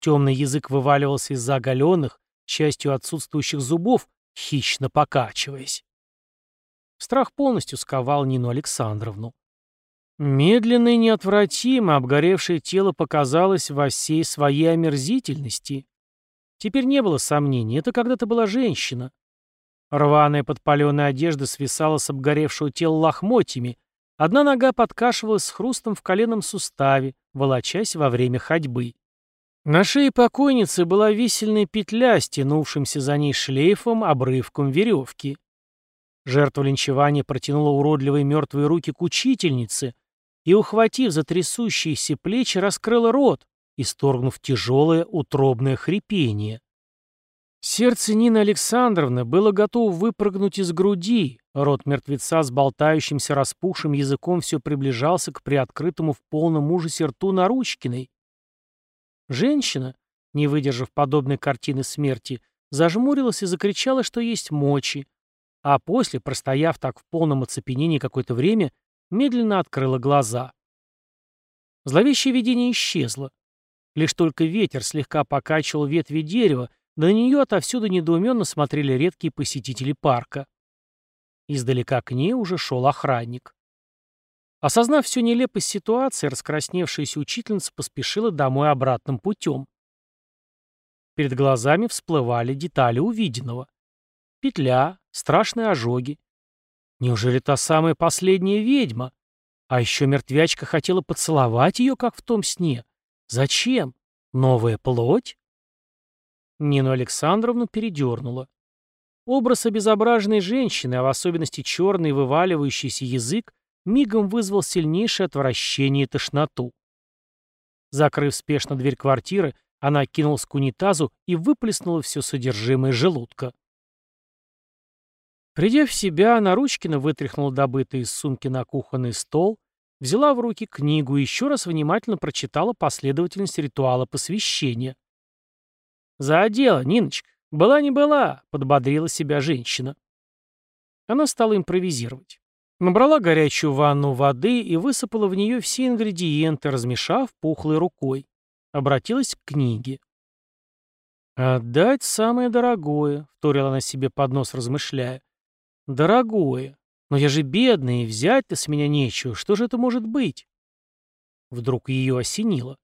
Темный язык вываливался из-за оголенных, частью отсутствующих зубов, хищно покачиваясь. Страх полностью сковал Нину Александровну. Медленно и неотвратимо обгоревшее тело показалось во всей своей омерзительности. Теперь не было сомнений, это когда-то была женщина. Рваная подпаленная одежда свисала с обгоревшего тела лохмотьями, одна нога подкашивалась с хрустом в коленном суставе, волочась во время ходьбы. На шее покойницы была висельная петля, стянувшимся за ней шлейфом обрывком веревки. Жертва линчевания протянула уродливые мертвые руки к учительнице и, ухватив за трясущиеся плечи, раскрыла рот, исторгнув тяжелое утробное хрипение. Сердце Нины Александровны было готово выпрыгнуть из груди, рот мертвеца с болтающимся распухшим языком все приближался к приоткрытому в полном ужасе рту Наручкиной. Женщина, не выдержав подобной картины смерти, зажмурилась и закричала, что есть мочи, а после, простояв так в полном оцепенении какое-то время, медленно открыла глаза. Зловещее видение исчезло. Лишь только ветер слегка покачивал ветви дерева, на нее отовсюду недоуменно смотрели редкие посетители парка. Издалека к ней уже шел охранник. Осознав всю нелепость ситуации, раскрасневшаяся учительница поспешила домой обратным путем. Перед глазами всплывали детали увиденного. Петля, страшные ожоги. Неужели та самая последняя ведьма? А еще мертвячка хотела поцеловать ее, как в том сне. Зачем? Новая плоть? Нину Александровну передернула. Образ обезображенной женщины, а в особенности черный вываливающийся язык, мигом вызвал сильнейшее отвращение и тошноту. Закрыв спешно дверь квартиры, она кинулась к унитазу и выплеснула все содержимое желудка. Придя в себя, Наручкина вытряхнула добытый из сумки на кухонный стол, взяла в руки книгу и еще раз внимательно прочитала последовательность ритуала посвящения. «За дело, Ниночка. Была не была», — подбодрила себя женщина. Она стала импровизировать. Набрала горячую ванну воды и высыпала в нее все ингредиенты, размешав пухлой рукой. Обратилась к книге. «Отдать самое дорогое», — вторила она себе под нос, размышляя. «Дорогое. Но я же бедный, и взять-то с меня нечего. Что же это может быть?» Вдруг ее осенило.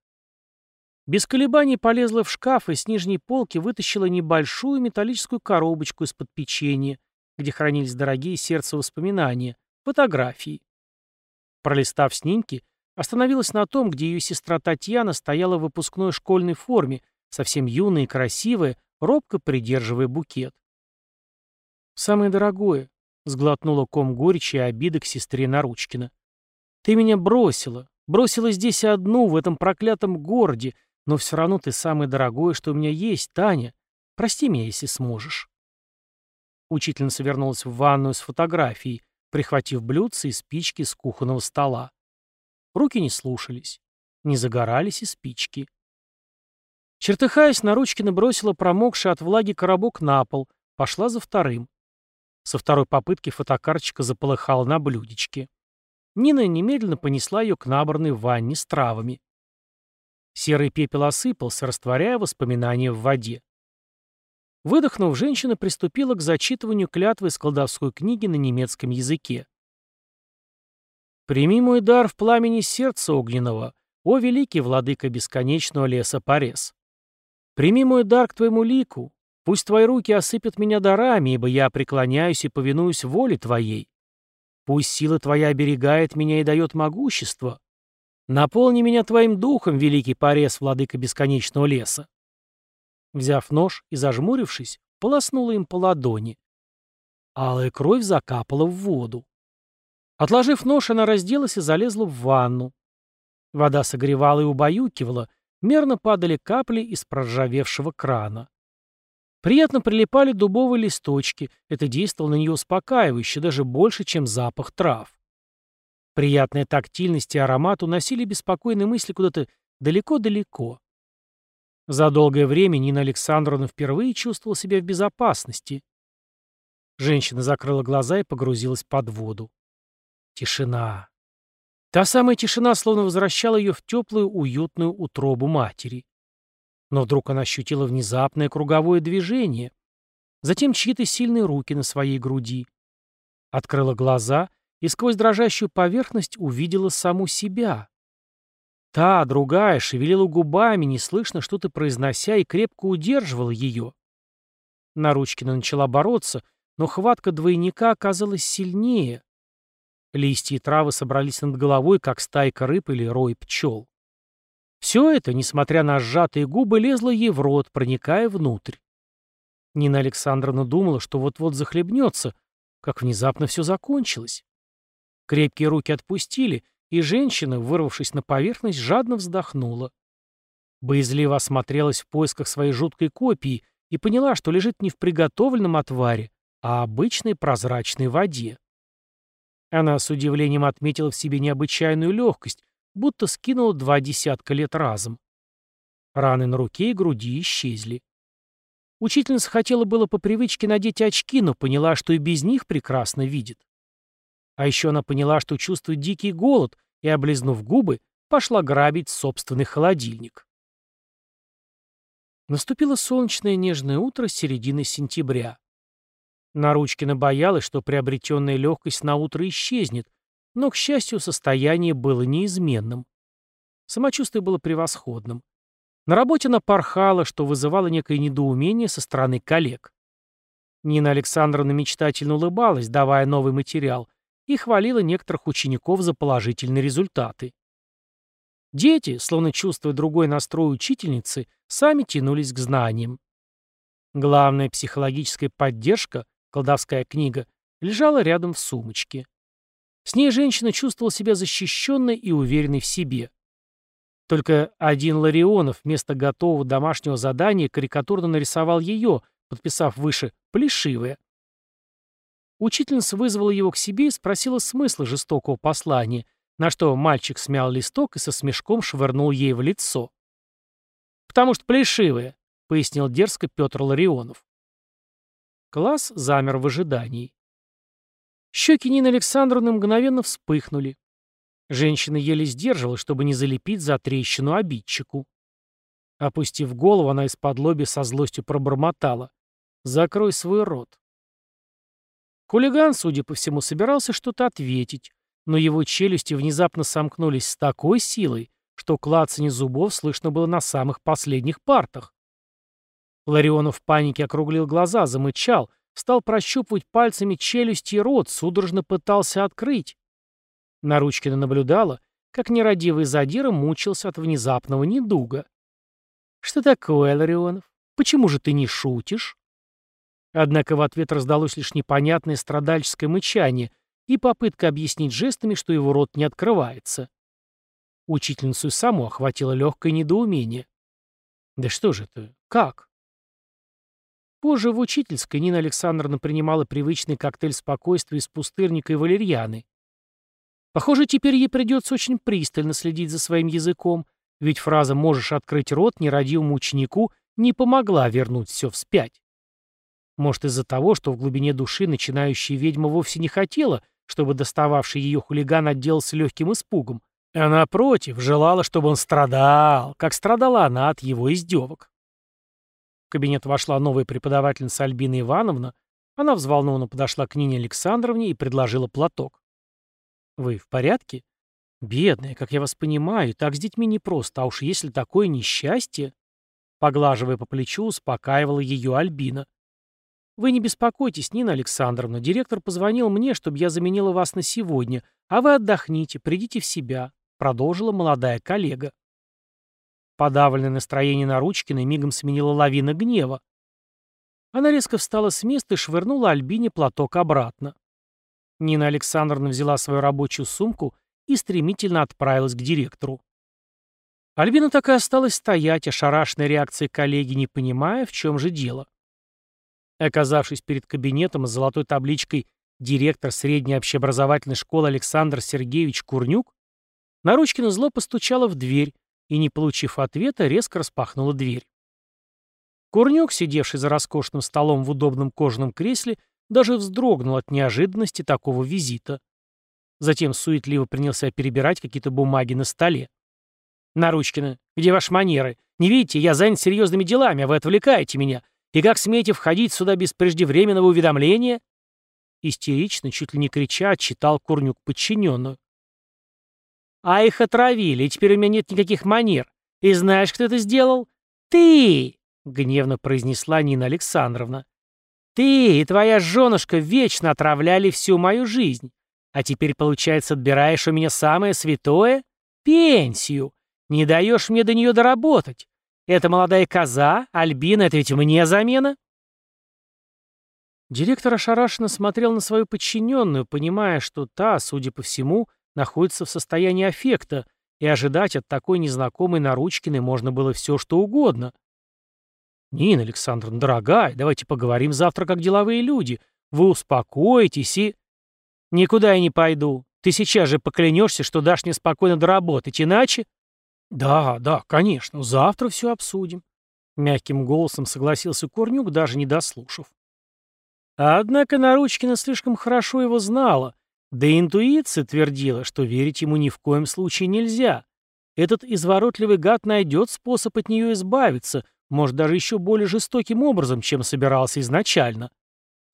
Без колебаний полезла в шкаф и с нижней полки вытащила небольшую металлическую коробочку из-под печенья, где хранились дорогие сердце воспоминания, фотографии. Пролистав снимки, остановилась на том, где ее сестра Татьяна стояла в выпускной школьной форме, совсем юная и красивая, робко придерживая букет. «Самое дорогое», — сглотнула ком горечи и обиды к сестре Наручкина. «Ты меня бросила, бросила здесь одну, в этом проклятом городе, но все равно ты самое дорогое, что у меня есть, Таня. Прости меня, если сможешь». Учительница вернулась в ванную с фотографией, прихватив блюдце и спички с кухонного стола. Руки не слушались. Не загорались и спички. Чертыхаясь, Наручкина бросила промокший от влаги коробок на пол, пошла за вторым. Со второй попытки фотокарточка заполыхала на блюдечке. Нина немедленно понесла ее к наборной ванне с травами. Серый пепел осыпался, растворяя воспоминания в воде. Выдохнув, женщина приступила к зачитыванию клятвы из колдовской книги на немецком языке. «Прими мой дар в пламени сердца огненного, о великий владыка бесконечного леса Порез. Прими мой дар к твоему лику, пусть твои руки осыпят меня дарами, ибо я преклоняюсь и повинуюсь воле твоей. Пусть сила твоя оберегает меня и дает могущество. Наполни меня твоим духом, великий порез, владыка бесконечного леса. Взяв нож и зажмурившись, полоснула им по ладони. Алая кровь закапала в воду. Отложив нож, она разделась и залезла в ванну. Вода согревала и убаюкивала, мерно падали капли из проржавевшего крана. Приятно прилипали дубовые листочки, это действовало на нее успокаивающе, даже больше, чем запах трав. Приятная тактильность и аромат уносили беспокойные мысли куда-то далеко-далеко. За долгое время Нина Александровна впервые чувствовала себя в безопасности. Женщина закрыла глаза и погрузилась под воду. Тишина. Та самая тишина словно возвращала ее в теплую, уютную утробу матери. Но вдруг она ощутила внезапное круговое движение. Затем чьи-то сильные руки на своей груди. Открыла глаза и сквозь дрожащую поверхность увидела саму себя. Та, другая, шевелила губами, неслышно что-то произнося, и крепко удерживала ее. Наручкина начала бороться, но хватка двойника оказалась сильнее. Листья и травы собрались над головой, как стайка рыб или рой пчел. Все это, несмотря на сжатые губы, лезло ей в рот, проникая внутрь. Нина Александровна думала, что вот-вот захлебнется, как внезапно все закончилось. Крепкие руки отпустили, и женщина, вырвавшись на поверхность, жадно вздохнула. Боязливо осмотрелась в поисках своей жуткой копии и поняла, что лежит не в приготовленном отваре, а обычной прозрачной воде. Она с удивлением отметила в себе необычайную легкость, будто скинула два десятка лет разом. Раны на руке и груди исчезли. Учительница хотела было по привычке надеть очки, но поняла, что и без них прекрасно видит. А еще она поняла, что чувствует дикий голод, и, облизнув губы, пошла грабить собственный холодильник. Наступило солнечное нежное утро середины сентября. Наручкина боялась, что приобретенная легкость на утро исчезнет, но, к счастью, состояние было неизменным. Самочувствие было превосходным. На работе она порхала, что вызывало некое недоумение со стороны коллег. Нина Александровна мечтательно улыбалась, давая новый материал, и хвалила некоторых учеников за положительные результаты. Дети, словно чувствуя другой настрой учительницы, сами тянулись к знаниям. Главная психологическая поддержка, колдовская книга, лежала рядом в сумочке. С ней женщина чувствовала себя защищенной и уверенной в себе. Только один Ларионов вместо готового домашнего задания карикатурно нарисовал ее, подписав выше «плешивая». Учительница вызвала его к себе и спросила смысла жестокого послания, на что мальчик смял листок и со смешком швырнул ей в лицо. «Потому что плешивая», — пояснил дерзко Петр Ларионов. Класс замер в ожидании. Щеки Нины Александровны мгновенно вспыхнули. Женщина еле сдерживалась, чтобы не залепить за трещину обидчику. Опустив голову, она из-под лоби со злостью пробормотала. «Закрой свой рот». Хулиган, судя по всему, собирался что-то ответить, но его челюсти внезапно сомкнулись с такой силой, что клацанье зубов слышно было на самых последних партах. Ларионов в панике округлил глаза, замычал, стал прощупывать пальцами челюсти и рот, судорожно пытался открыть. Наручкина наблюдала, как нерадивый задира мучился от внезапного недуга. «Что такое, Ларионов? Почему же ты не шутишь?» Однако в ответ раздалось лишь непонятное страдальческое мычание и попытка объяснить жестами, что его рот не открывается. Учительницу саму охватило легкое недоумение. «Да что же это? Как?» Позже в учительской Нина Александровна принимала привычный коктейль спокойствия из пустырника и валерьяны. Похоже, теперь ей придется очень пристально следить за своим языком, ведь фраза «можешь открыть рот» нерадивому ученику не помогла вернуть все вспять. Может, из-за того, что в глубине души начинающая ведьма вовсе не хотела, чтобы достававший ее хулиган отделался легким испугом, а напротив, желала, чтобы он страдал, как страдала она от его издевок. В кабинет вошла новая преподавательница Альбина Ивановна. Она взволнованно подошла к Нине Александровне и предложила платок. «Вы в порядке?» «Бедная, как я вас понимаю, так с детьми непросто, а уж если такое несчастье...» Поглаживая по плечу, успокаивала ее Альбина. «Вы не беспокойтесь, Нина Александровна. Директор позвонил мне, чтобы я заменила вас на сегодня, а вы отдохните, придите в себя», — продолжила молодая коллега. Подавленное настроение Наручкиной мигом сменила лавина гнева. Она резко встала с места и швырнула Альбине платок обратно. Нина Александровна взяла свою рабочую сумку и стремительно отправилась к директору. Альбина так и осталась стоять, ошарашенной реакцией коллеги, не понимая, в чем же дело. Оказавшись перед кабинетом с золотой табличкой «Директор средней общеобразовательной школы Александр Сергеевич Курнюк», Наручкина зло постучала в дверь и, не получив ответа, резко распахнула дверь. Курнюк, сидевший за роскошным столом в удобном кожаном кресле, даже вздрогнул от неожиданности такого визита. Затем суетливо принялся перебирать какие-то бумаги на столе. «Наручкина, где ваши манеры? Не видите, я занят серьезными делами, а вы отвлекаете меня. И как смеете входить сюда без преждевременного уведомления?» Истерично, чуть ли не крича, отчитал Курнюк подчиненную. «А их отравили, и теперь у меня нет никаких манер. И знаешь, кто это сделал? Ты!» — гневно произнесла Нина Александровна. «Ты и твоя женушка вечно отравляли всю мою жизнь. А теперь, получается, отбираешь у меня самое святое — пенсию. Не даешь мне до нее доработать. Это молодая коза, Альбина, это ведь мне замена?» Директор ошарашенно смотрел на свою подчиненную, понимая, что та, судя по всему, находится в состоянии аффекта, и ожидать от такой незнакомой Наручкиной можно было все, что угодно. «Нина Александровна, дорогая, давайте поговорим завтра как деловые люди. Вы успокоитесь и...» «Никуда я не пойду. Ты сейчас же поклянешься, что дашь мне спокойно доработать, иначе...» «Да, да, конечно, завтра все обсудим», — мягким голосом согласился Корнюк, даже не дослушав. Однако Наручкина слишком хорошо его знала, да и интуиция твердила, что верить ему ни в коем случае нельзя. Этот изворотливый гад найдет способ от нее избавиться, может, даже еще более жестоким образом, чем собирался изначально.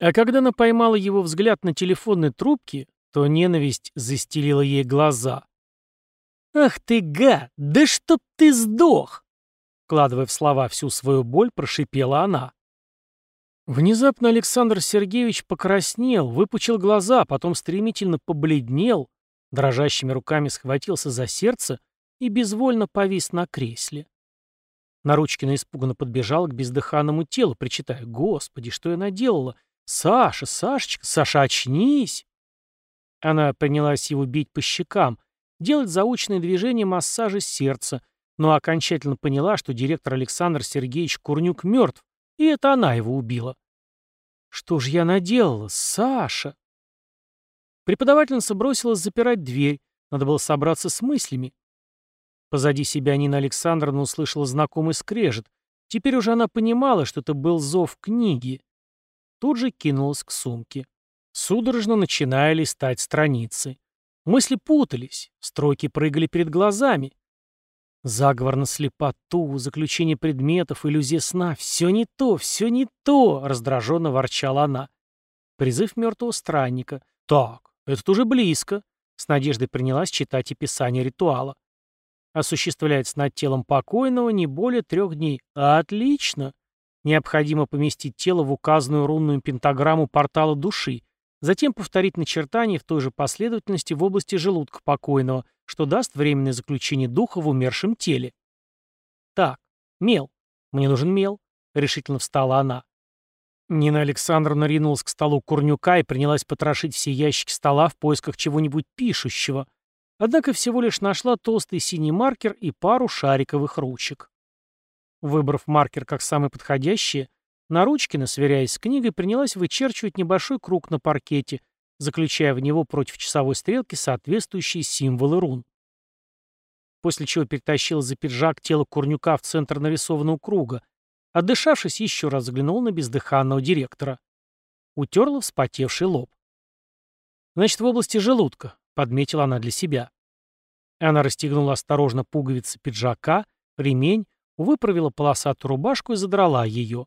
А когда она поймала его взгляд на телефонной трубке, то ненависть застелила ей глаза. «Ах ты, гад! Да чтоб ты сдох!» Вкладывая в слова всю свою боль, прошипела она. Внезапно Александр Сергеевич покраснел, выпучил глаза, потом стремительно побледнел, дрожащими руками схватился за сердце и безвольно повис на кресле. Наручкина испуганно подбежал к бездыханному телу, причитая, «Господи, что я наделала? Саша, Сашечка, Саша, очнись!» Она принялась его бить по щекам, делать заученные движения массажа сердца, но окончательно поняла, что директор Александр Сергеевич Курнюк мертв, и это она его убила. «Что же я наделала, Саша?» Преподавательница бросилась запирать дверь, надо было собраться с мыслями. Позади себя Нина Александровна услышала знакомый скрежет. Теперь уже она понимала, что это был зов книги. Тут же кинулась к сумке. Судорожно начиная листать страницы. Мысли путались, строки прыгали перед глазами. Заговор на слепоту, заключение предметов, иллюзия сна — все не то, все не то, — раздраженно ворчала она. Призыв мертвого странника. Так, это уже близко. С надеждой принялась читать описание ритуала. Осуществляется над телом покойного не более трех дней. Отлично. Необходимо поместить тело в указанную рунную пентаграмму портала души, Затем повторить начертание в той же последовательности в области желудка покойного, что даст временное заключение духа в умершем теле. Так, мел. «Мне нужен мел», — решительно встала она. Нина Александровна ринулась к столу Курнюка и принялась потрошить все ящики стола в поисках чего-нибудь пишущего, однако всего лишь нашла толстый синий маркер и пару шариковых ручек. Выбрав маркер как самый подходящий, Наручкина, сверяясь с книгой, принялась вычерчивать небольшой круг на паркете, заключая в него против часовой стрелки соответствующие символы рун. После чего перетащила за пиджак тело Курнюка в центр нарисованного круга, отдышавшись, еще раз заглянула на бездыханного директора. Утерла вспотевший лоб. «Значит, в области желудка», — подметила она для себя. Она расстегнула осторожно пуговицы пиджака, ремень, выправила полосатую рубашку и задрала ее.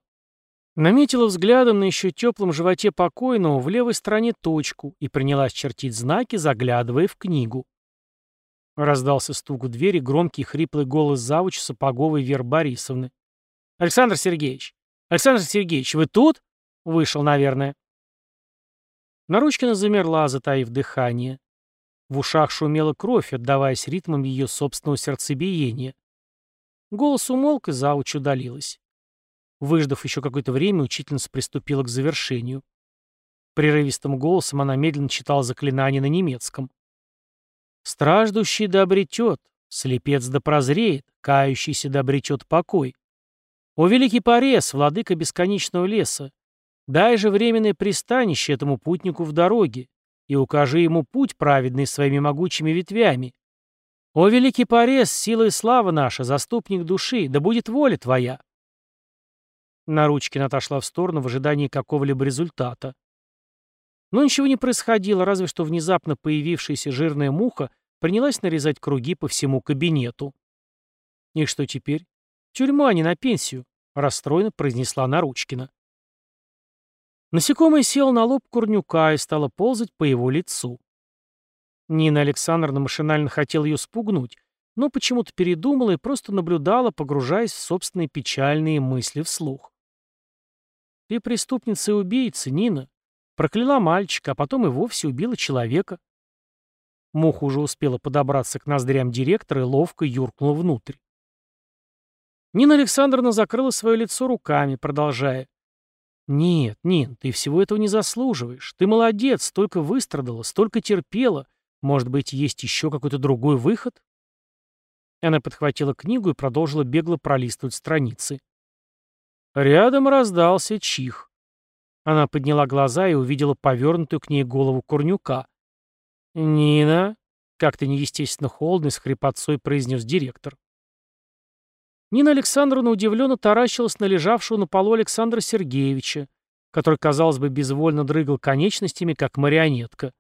Наметила взглядом на еще теплом животе покойного в левой стороне точку и принялась чертить знаки, заглядывая в книгу. Раздался стук в двери, громкий хриплый голос завуч Сапоговой Вер Борисовны. «Александр Сергеевич! Александр Сергеевич, вы тут?» Вышел, наверное. Наручкина замерла, затаив дыхание. В ушах шумела кровь, отдаваясь ритмам ее собственного сердцебиения. Голос умолк, и завуч удалилась. Выждав еще какое-то время, учительница приступила к завершению. Прерывистым голосом она медленно читала заклинание на немецком. «Страждущий да обретет, слепец да прозреет, кающийся да обретет покой. О великий порез, владыка бесконечного леса, дай же временное пристанище этому путнику в дороге, и укажи ему путь праведный своими могучими ветвями. О великий порез, сила и слава наша, заступник души, да будет воля твоя!» Наручкина отошла в сторону в ожидании какого-либо результата. Но ничего не происходило, разве что внезапно появившаяся жирная муха принялась нарезать круги по всему кабинету. «И что теперь? Тюрьма, а не на пенсию», — расстроенно произнесла Наручкина. Насекомое село на лоб Курнюка и стало ползать по его лицу. Нина Александровна машинально хотела ее спугнуть, но почему-то передумала и просто наблюдала, погружаясь в собственные печальные мысли вслух. Ты преступница и убийца, Нина. Прокляла мальчика, а потом и вовсе убила человека. Муха уже успела подобраться к ноздрям директора и ловко юркнула внутрь. Нина Александровна закрыла свое лицо руками, продолжая. «Нет, Нин, ты всего этого не заслуживаешь. Ты молодец, столько выстрадала, столько терпела. Может быть, есть еще какой-то другой выход?» Она подхватила книгу и продолжила бегло пролистывать страницы. Рядом раздался чих. Она подняла глаза и увидела повернутую к ней голову Корнюка. «Нина?» — как-то неестественно холодно с хрипотцой произнес директор. Нина Александровна удивленно таращилась на лежавшего на полу Александра Сергеевича, который, казалось бы, безвольно дрыгал конечностями, как марионетка.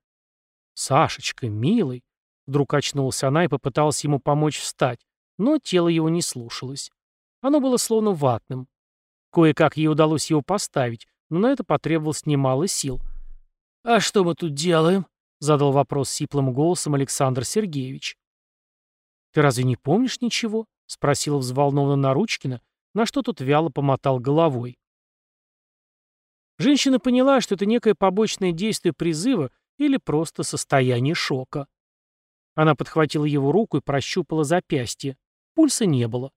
«Сашечка, милый!» Вдруг очнулась она и попыталась ему помочь встать, но тело его не слушалось. Оно было словно ватным. Кое-как ей удалось его поставить, но на это потребовалось немало сил. «А что мы тут делаем?» — задал вопрос сиплым голосом Александр Сергеевич. «Ты разве не помнишь ничего?» — спросила взволнованно Наручкина, на что тут вяло помотал головой. Женщина поняла, что это некое побочное действие призыва или просто состояние шока. Она подхватила его руку и прощупала запястье. Пульса не было.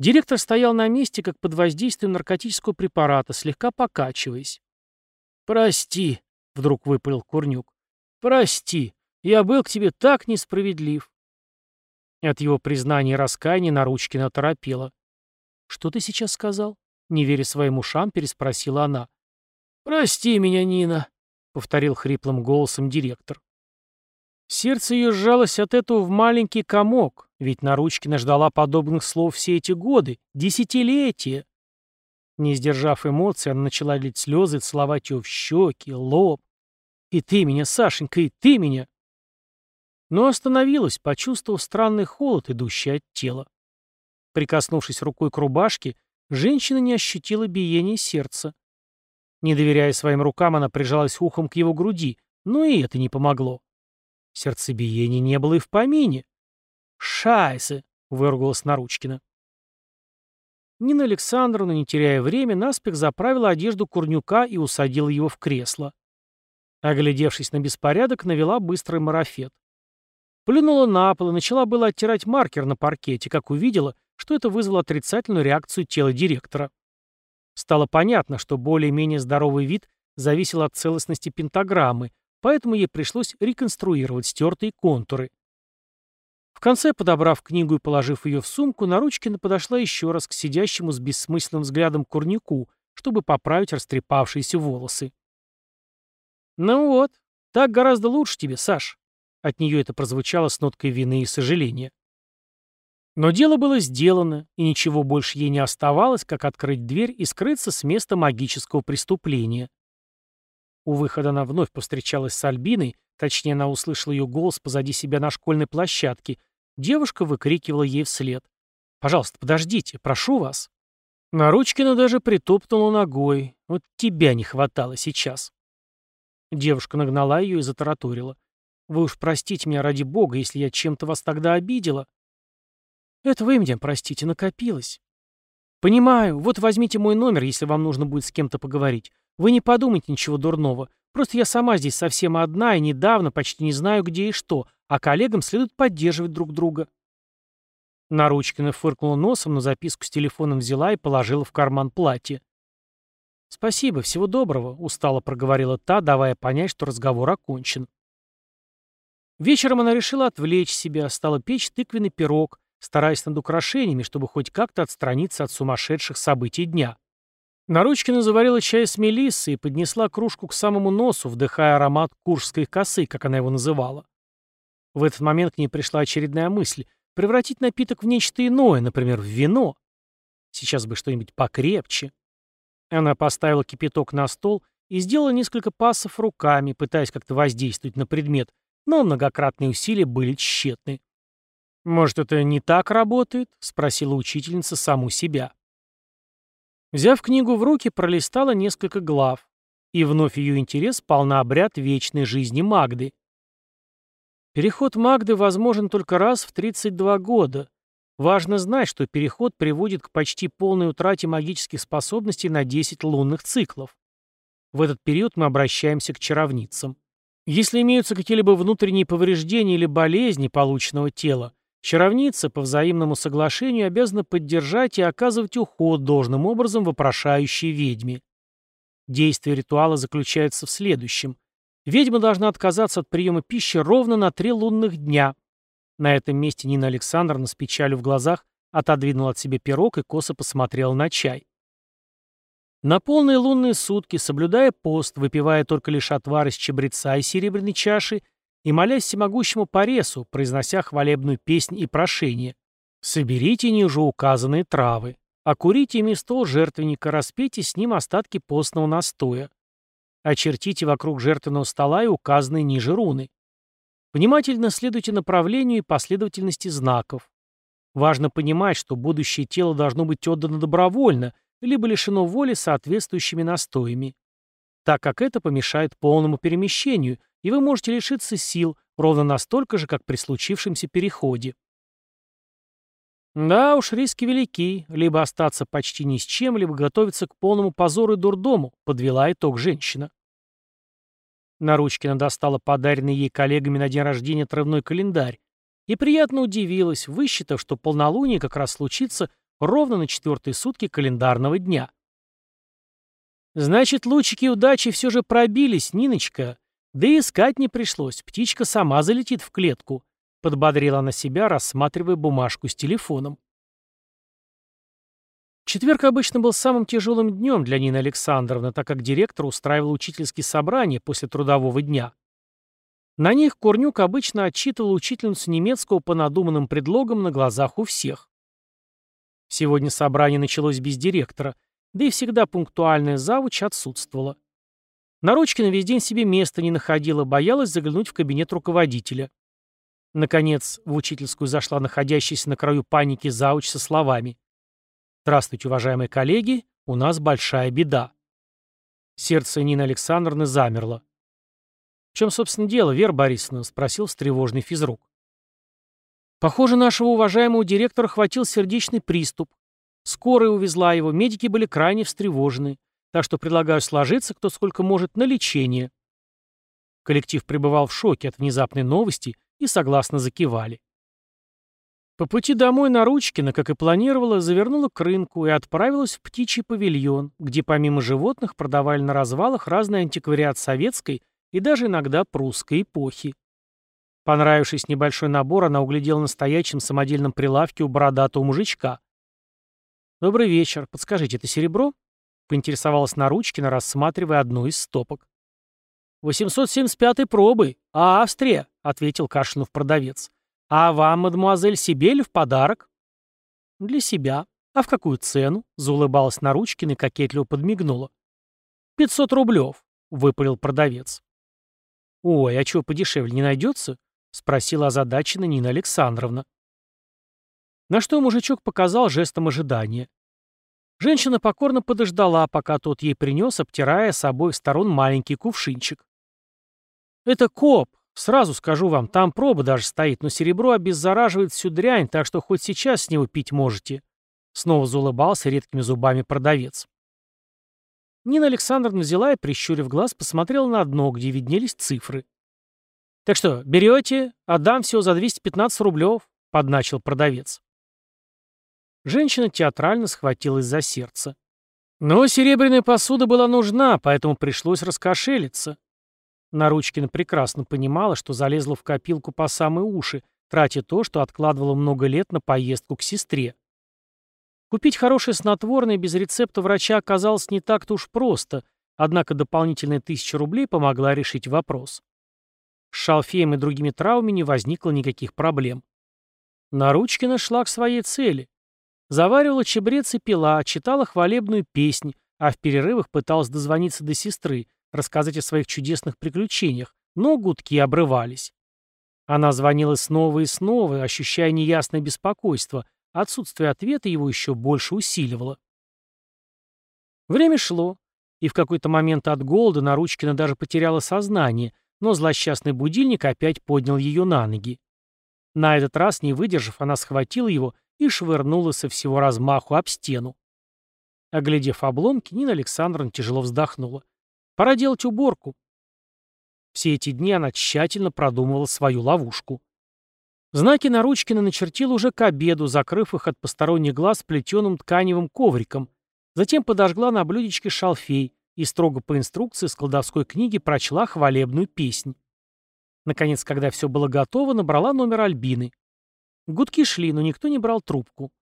Директор стоял на месте, как под воздействием наркотического препарата, слегка покачиваясь. «Прости», — вдруг выпалил Курнюк. «Прости, я был к тебе так несправедлив». От его признания и раскаяния Наручкина оторопела. «Что ты сейчас сказал?» Не веря своим ушам, переспросила она. «Прости меня, Нина», — повторил хриплым голосом директор. Сердце ее сжалось от этого в маленький комок, ведь Наручкина ждала подобных слов все эти годы, десятилетия. Не сдержав эмоций, она начала лить слезы, целовать ее в щеки, лоб. «И ты меня, Сашенька, и ты меня!» Но остановилась, почувствовав странный холод, идущий от тела. Прикоснувшись рукой к рубашке, женщина не ощутила биения сердца. Не доверяя своим рукам, она прижалась ухом к его груди, но и это не помогло. Сердцебиения не было и в помине. «Шайсы!» — выругалась Наручкина. Нина Александровна, не теряя время, наспех заправила одежду Курнюка и усадила его в кресло. Оглядевшись на беспорядок, навела быстрый марафет. Плюнула на пол и начала было оттирать маркер на паркете, как увидела, что это вызвало отрицательную реакцию тела директора. Стало понятно, что более-менее здоровый вид зависел от целостности пентаграммы, поэтому ей пришлось реконструировать стертые контуры. В конце, подобрав книгу и положив ее в сумку, Наручкина подошла еще раз к сидящему с бессмысленным взглядом Курнику, чтобы поправить растрепавшиеся волосы. «Ну вот, так гораздо лучше тебе, Саш». От нее это прозвучало с ноткой вины и сожаления. Но дело было сделано, и ничего больше ей не оставалось, как открыть дверь и скрыться с места магического преступления. У выхода она вновь повстречалась с Альбиной, точнее, она услышала ее голос позади себя на школьной площадке. Девушка выкрикивала ей вслед. «Пожалуйста, подождите, прошу вас». Наручкина даже притопнула ногой. Вот тебя не хватало сейчас. Девушка нагнала ее и затараторила. «Вы уж простите меня ради бога, если я чем-то вас тогда обидела». «Это вы меня, простите, накопилось». «Понимаю. Вот возьмите мой номер, если вам нужно будет с кем-то поговорить. Вы не подумайте ничего дурного. Просто я сама здесь совсем одна и недавно почти не знаю, где и что, а коллегам следует поддерживать друг друга». Наручкина фыркнула носом, но записку с телефоном взяла и положила в карман платья. «Спасибо, всего доброго», — устало проговорила та, давая понять, что разговор окончен. Вечером она решила отвлечь себя, стала печь тыквенный пирог, стараясь над украшениями, чтобы хоть как-то отстраниться от сумасшедших событий дня. Наручкина заварила чай с мелиссой и поднесла кружку к самому носу, вдыхая аромат куршской косы, как она его называла. В этот момент к ней пришла очередная мысль — превратить напиток в нечто иное, например, в вино. Сейчас бы что-нибудь покрепче. Она поставила кипяток на стол и сделала несколько пассов руками, пытаясь как-то воздействовать на предмет, но многократные усилия были тщетны. «Может, это не так работает?» — спросила учительница саму себя. Взяв книгу в руки, пролистала несколько глав, и вновь ее интерес пал на обряд вечной жизни Магды. Переход Магды возможен только раз в 32 года, Важно знать, что переход приводит к почти полной утрате магических способностей на 10 лунных циклов. В этот период мы обращаемся к чаровницам. Если имеются какие-либо внутренние повреждения или болезни полученного тела, чаровница по взаимному соглашению обязана поддержать и оказывать уход должным образом вопрошающей ведьме. Действие ритуала заключается в следующем. Ведьма должна отказаться от приема пищи ровно на три лунных дня, на этом месте Нина Александровна с печалью в глазах отодвинула от себя пирог и косо посмотрела на чай. На полные лунные сутки, соблюдая пост, выпивая только лишь отвар из чабреца и серебряной чаши, и молясь всемогущему Поресу, произнося хвалебную песнь и прошение. «Соберите ниже указанные травы, окурите ими стол жертвенника, распейте с ним остатки постного настоя. Очертите вокруг жертвенного стола и указанные ниже руны. Внимательно следуйте направлению и последовательности знаков. Важно понимать, что будущее тело должно быть отдано добровольно, либо лишено воли соответствующими настоями, так как это помешает полному перемещению, и вы можете лишиться сил ровно настолько же, как при случившемся переходе. Да уж, риски велики, либо остаться почти ни с чем, либо готовиться к полному позору и дурдому, подвела итог женщина. Наручкина достала подаренный ей коллегами на день рождения отрывной календарь и приятно удивилась, высчитав, что полнолуние как раз случится ровно на четвертые сутки календарного дня. «Значит, лучики удачи все же пробились, Ниночка. Да и искать не пришлось, птичка сама залетит в клетку», — подбодрила она себя, рассматривая бумажку с телефоном. Четверг обычно был самым тяжелым днем для Нины Александровны, так как директор устраивал учительские собрания после трудового дня. На них Корнюк обычно отчитывал учительницу немецкого по надуманным предлогам на глазах у всех. Сегодня собрание началось без директора, да и всегда пунктуальная завуч отсутствовала. Нарочкина весь день себе места не находила, боялась заглянуть в кабинет руководителя. Наконец, в учительскую зашла находящаяся на краю паники зауч со словами «Здравствуйте, уважаемые коллеги, у нас большая беда». Сердце Нины Александровны замерло. «В чем, собственно, дело, Вера Борисовна?» — спросил встревожный физрук. «Похоже, нашего уважаемого директора хватил сердечный приступ. Скорая увезла его, медики были крайне встревожены, так что предлагаю сложиться, кто сколько может, на лечение». Коллектив пребывал в шоке от внезапной новости и согласно закивали. По пути домой Наручкина, как и планировала, завернула к рынку и отправилась в птичий павильон, где помимо животных продавали на развалах разный антиквариат советской и даже иногда прусской эпохи. Понравившись небольшой набор, она углядела на стоячем самодельном прилавке у бородатого мужичка. «Добрый вечер. Подскажите, это серебро?» — поинтересовалась Наручкина, рассматривая одну из стопок. «875-й пробы. А Австрия?» — ответил кашлянув продавец. «А вам, мадемуазель Сибель, в подарок?» «Для себя. А в какую цену?» — заулыбалась Наручкина и кокетливо подмигнула. «Пятьсот рублев», — выпалил продавец. «Ой, а чего подешевле не найдется?» — спросила озадачена Нина Александровна. На что мужичок показал жестом ожидания. Женщина покорно подождала, пока тот ей принес, обтирая с обоих сторон маленький кувшинчик. «Это коп», Сразу скажу вам, там проба даже стоит, но серебро обеззараживает всю дрянь, так что хоть сейчас с него пить можете. Снова заулыбался редкими зубами продавец. Нина Александровна взяла и, прищурив глаз, посмотрела на дно, где виднелись цифры. «Так что, берете? Отдам всего за 215 рублев», — подначил продавец. Женщина театрально схватилась за сердце. Но серебряная посуда была нужна, поэтому пришлось раскошелиться. Наручкина прекрасно понимала, что залезла в копилку по самые уши, тратя то, что откладывала много лет на поездку к сестре. Купить хорошее снотворное без рецепта врача оказалось не так-то уж просто, однако дополнительная тысяча рублей помогла решить вопрос. С шалфеем и другими травмами не возникло никаких проблем. Наручкина шла к своей цели. Заваривала чебрец и пила, читала хвалебную песнь, а в перерывах пыталась дозвониться до сестры, рассказать о своих чудесных приключениях, но гудки обрывались. Она звонила снова и снова, ощущая неясное беспокойство, отсутствие ответа его еще больше усиливало. Время шло, и в какой-то момент от голода Наручкина даже потеряла сознание, но злосчастный будильник опять поднял ее на ноги. На этот раз, не выдержав, она схватила его и швырнула со всего размаху об стену. Оглядев обломки, Нина Александровна тяжело вздохнула. Пора делать уборку. Все эти дни она тщательно продумывала свою ловушку. Знаки Наручкина начертила уже к обеду, закрыв их от посторонних глаз плетеным тканевым ковриком. Затем подожгла на блюдечке шалфей и строго по инструкции с кладовской книги прочла хвалебную песнь. Наконец, когда все было готово, набрала номер Альбины. Гудки шли, но никто не брал трубку.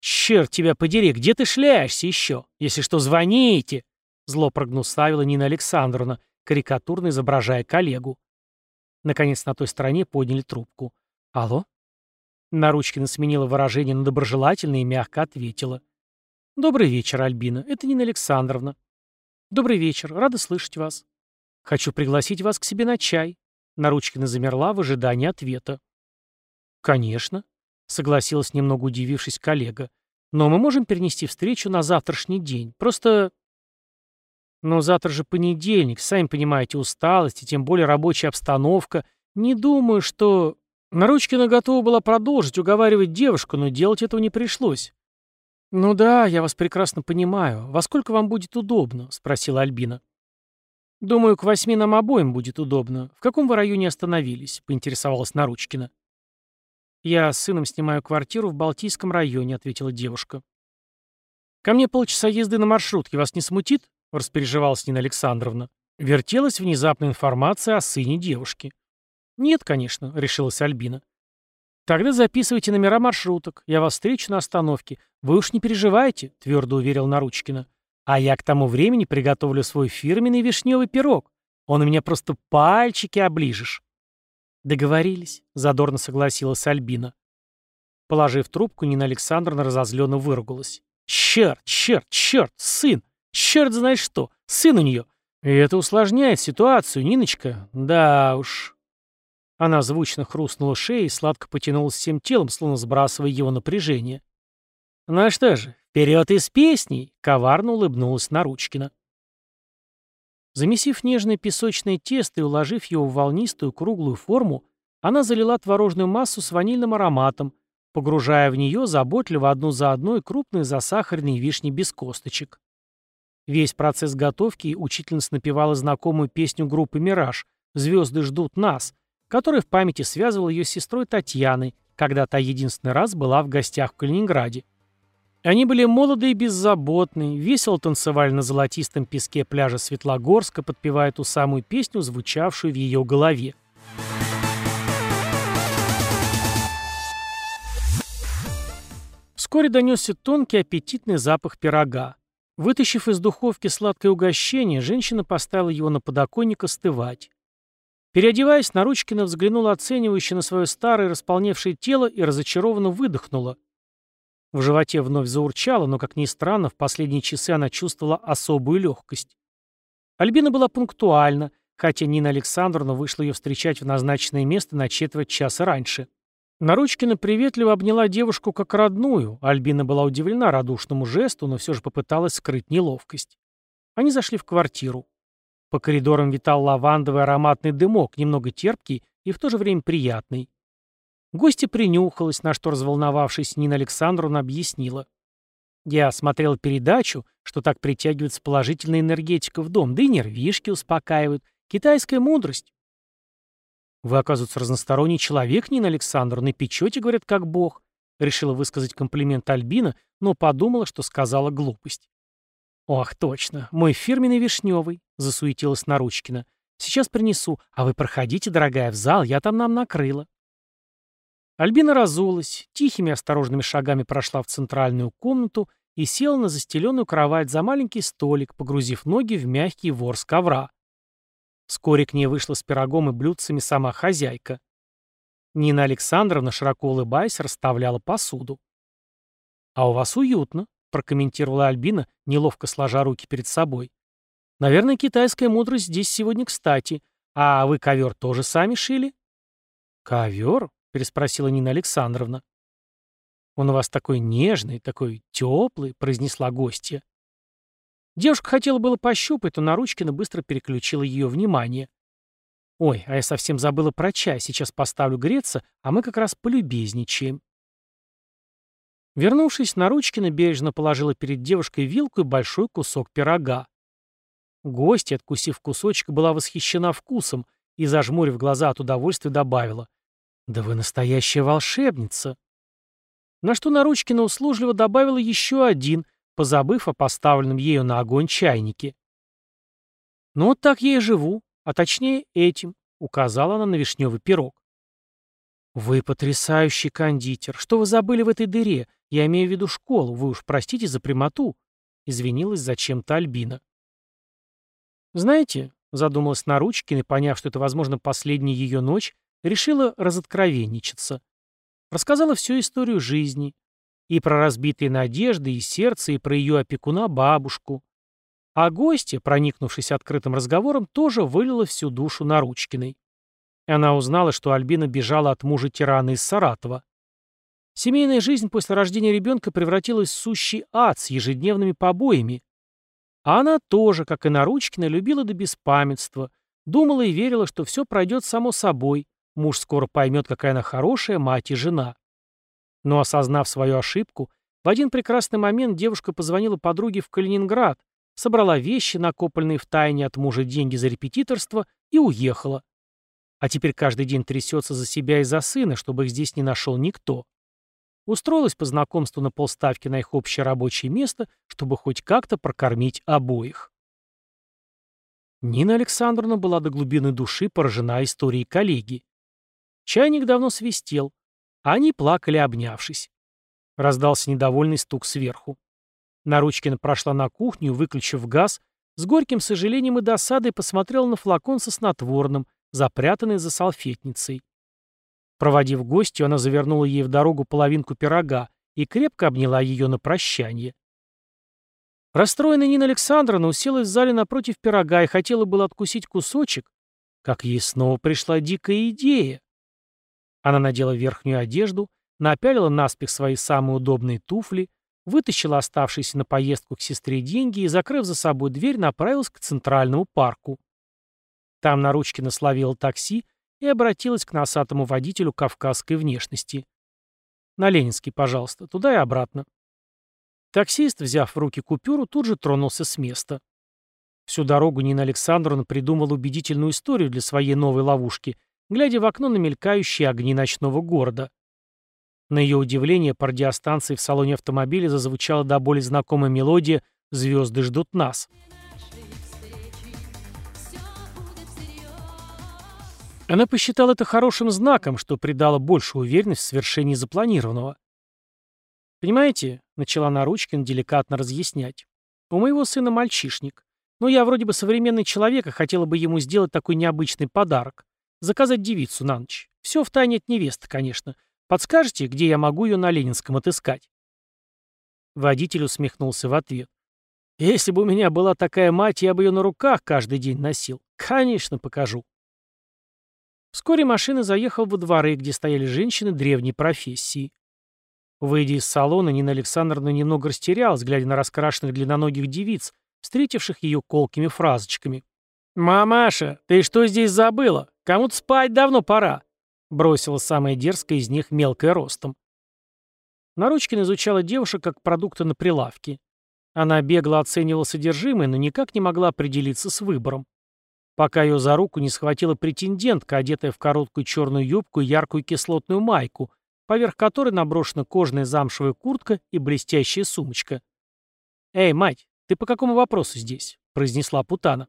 «Черт тебя подери, где ты шляешься еще? Если что, звоните!» Зло прогнусавила Нина Александровна, карикатурно изображая коллегу. Наконец на той стороне подняли трубку. «Алло?» Наручкина сменила выражение на доброжелательное и мягко ответила. «Добрый вечер, Альбина. Это Нина Александровна». «Добрый вечер. Рада слышать вас. Хочу пригласить вас к себе на чай». Наручкина замерла в ожидании ответа. «Конечно», — согласилась немного удивившись коллега. «Но мы можем перенести встречу на завтрашний день. Просто но завтра же понедельник, сами понимаете, усталость и тем более рабочая обстановка. Не думаю, что... Наручкина готова была продолжить уговаривать девушку, но делать этого не пришлось. «Ну да, я вас прекрасно понимаю. Во сколько вам будет удобно?» — спросила Альбина. «Думаю, к восьми нам обоим будет удобно. В каком вы районе остановились?» — поинтересовалась Наручкина. «Я с сыном снимаю квартиру в Балтийском районе», — ответила девушка. «Ко мне полчаса езды на маршрутке. Вас не смутит?» — распереживалась Нина Александровна. Вертелась внезапная информация о сыне девушки. «Нет, конечно», — решилась Альбина. «Тогда записывайте номера маршруток. Я вас встречу на остановке. Вы уж не переживайте», — твердо уверил Наручкина. «А я к тому времени приготовлю свой фирменный вишневый пирог. Он у меня просто пальчики оближешь». «Договорились», — задорно согласилась Альбина. Положив трубку, Нина Александровна разозленно выругалась. «Черт, черт, черт, сын! Черт знает что, сын у нее. И это усложняет ситуацию, Ниночка. Да уж. Она звучно хрустнула шеей и сладко потянулась всем телом, словно сбрасывая его напряжение. Ну а что же, вперед из песней! Коварно улыбнулась Наручкина. Замесив нежное песочное тесто и уложив его в волнистую круглую форму, она залила творожную массу с ванильным ароматом, погружая в нее заботливо одну за одной крупные засахаренные вишни без косточек. Весь процесс готовки учительница напевала знакомую песню группы «Мираж» «Звезды ждут нас», которая в памяти связывала ее с сестрой Татьяной, когда та единственный раз была в гостях в Калининграде. Они были молоды и беззаботны, весело танцевали на золотистом песке пляжа Светлогорска, подпевая ту самую песню, звучавшую в ее голове. Вскоре донесся тонкий аппетитный запах пирога. Вытащив из духовки сладкое угощение, женщина поставила его на подоконник остывать. Переодеваясь, Наручкина взглянула оценивающе на свое старое располневшее тело и разочарованно выдохнула. В животе вновь заурчало, но, как ни странно, в последние часы она чувствовала особую легкость. Альбина была пунктуальна, хотя Нина Александровна вышла ее встречать в назначенное место на четверть часа раньше. Наручкина приветливо обняла девушку как родную. Альбина была удивлена радушному жесту, но все же попыталась скрыть неловкость. Они зашли в квартиру. По коридорам витал лавандовый ароматный дымок, немного терпкий и в то же время приятный. Гостья принюхалась, на что разволновавшись Нина Александровна объяснила. «Я смотрел передачу, что так притягивается положительная энергетика в дом, да и нервишки успокаивают. Китайская мудрость». «Вы, оказывается, разносторонний человек, Нина Александровна, и печете, говорят, как бог», решила высказать комплимент Альбина, но подумала, что сказала глупость. «Ох, точно, мой фирменный вишневый», — засуетилась Наручкина. «Сейчас принесу, а вы проходите, дорогая, в зал, я там нам накрыла». Альбина разулась, тихими осторожными шагами прошла в центральную комнату и села на застеленную кровать за маленький столик, погрузив ноги в мягкий ворс ковра. Вскоре к ней вышла с пирогом и блюдцами сама хозяйка. Нина Александровна, широко улыбаясь, расставляла посуду. «А у вас уютно», — прокомментировала Альбина, неловко сложа руки перед собой. «Наверное, китайская мудрость здесь сегодня кстати. А вы ковер тоже сами шили?» «Ковер?» — переспросила Нина Александровна. «Он у вас такой нежный, такой теплый», — произнесла гостья. Девушка хотела было пощупать, но Наручкина быстро переключила ее внимание. «Ой, а я совсем забыла про чай, сейчас поставлю греться, а мы как раз полюбезничаем». Вернувшись, Наручкина бережно положила перед девушкой вилку и большой кусок пирога. Гостья, откусив кусочек, была восхищена вкусом и, зажмурив глаза от удовольствия, добавила. «Да вы настоящая волшебница!» На что Наручкина услужливо добавила еще один, позабыв о поставленном ею на огонь чайнике. «Ну вот так я и живу, а точнее этим», — указала она на вишневый пирог. «Вы потрясающий кондитер. Что вы забыли в этой дыре? Я имею в виду школу. Вы уж простите за прямоту», — извинилась зачем-то Альбина. «Знаете», — задумалась Наручкина, поняв, что это, возможно, последняя ее ночь, решила разоткровенничаться. Рассказала всю историю жизни, и про разбитые надежды, и сердце, и про ее опекуна бабушку. А гостья, проникнувшись открытым разговором, тоже вылила всю душу Наручкиной. Она узнала, что Альбина бежала от мужа-тирана из Саратова. Семейная жизнь после рождения ребенка превратилась в сущий ад с ежедневными побоями. А она тоже, как и Наручкина, любила до беспамятства, думала и верила, что все пройдет само собой, муж скоро поймет, какая она хорошая мать и жена. Но осознав свою ошибку, в один прекрасный момент девушка позвонила подруге в Калининград, собрала вещи, накопленные в тайне от мужа деньги за репетиторство, и уехала. А теперь каждый день трясется за себя и за сына, чтобы их здесь не нашел никто. Устроилась по знакомству на полставки на их общее рабочее место, чтобы хоть как-то прокормить обоих. Нина Александровна была до глубины души поражена историей коллеги. Чайник давно свистел, они плакали, обнявшись. Раздался недовольный стук сверху. Наручкина прошла на кухню, выключив газ, с горьким сожалением и досадой посмотрела на флакон со снотворным, запрятанный за салфетницей. Проводив гостью, она завернула ей в дорогу половинку пирога и крепко обняла ее на прощание. Расстроенная Нина Александровна уселась в зале напротив пирога и хотела было откусить кусочек, как ей снова пришла дикая идея. Она надела верхнюю одежду, напялила наспех свои самые удобные туфли, вытащила оставшиеся на поездку к сестре деньги и, закрыв за собой дверь, направилась к центральному парку. Там на ручке насловила такси и обратилась к носатому водителю кавказской внешности. «На Ленинский, пожалуйста, туда и обратно». Таксист, взяв в руки купюру, тут же тронулся с места. Всю дорогу Нина Александровна придумала убедительную историю для своей новой ловушки — глядя в окно на мелькающие огни ночного города. На ее удивление по радиостанции в салоне автомобиля зазвучала до боли знакомая мелодия «Звезды ждут нас». Она посчитала это хорошим знаком, что придало больше уверенность в свершении запланированного. «Понимаете», — начала Наручкин деликатно разъяснять, — «у моего сына мальчишник. Но я вроде бы современный человек и хотела бы ему сделать такой необычный подарок. Заказать девицу на ночь. Все в тайне от невесты, конечно. Подскажете, где я могу ее на Ленинском отыскать?» Водитель усмехнулся в ответ. «Если бы у меня была такая мать, я бы ее на руках каждый день носил. Конечно, покажу». Вскоре машина заехала во дворы, где стояли женщины древней профессии. Выйдя из салона, Нина Александровна немного растерялась, глядя на раскрашенных длинноногих девиц, встретивших ее колкими фразочками. «Мамаша, ты что здесь забыла? Кому-то спать давно пора!» бросила самая дерзкая из них мелкая ростом. Наручкин изучала девушек как продукты на прилавке. Она бегло оценивала содержимое, но никак не могла определиться с выбором пока ее за руку не схватила претендентка, одетая в короткую черную юбку и яркую кислотную майку, поверх которой наброшена кожаная замшевая куртка и блестящая сумочка. «Эй, мать, ты по какому вопросу здесь?» — произнесла Путана.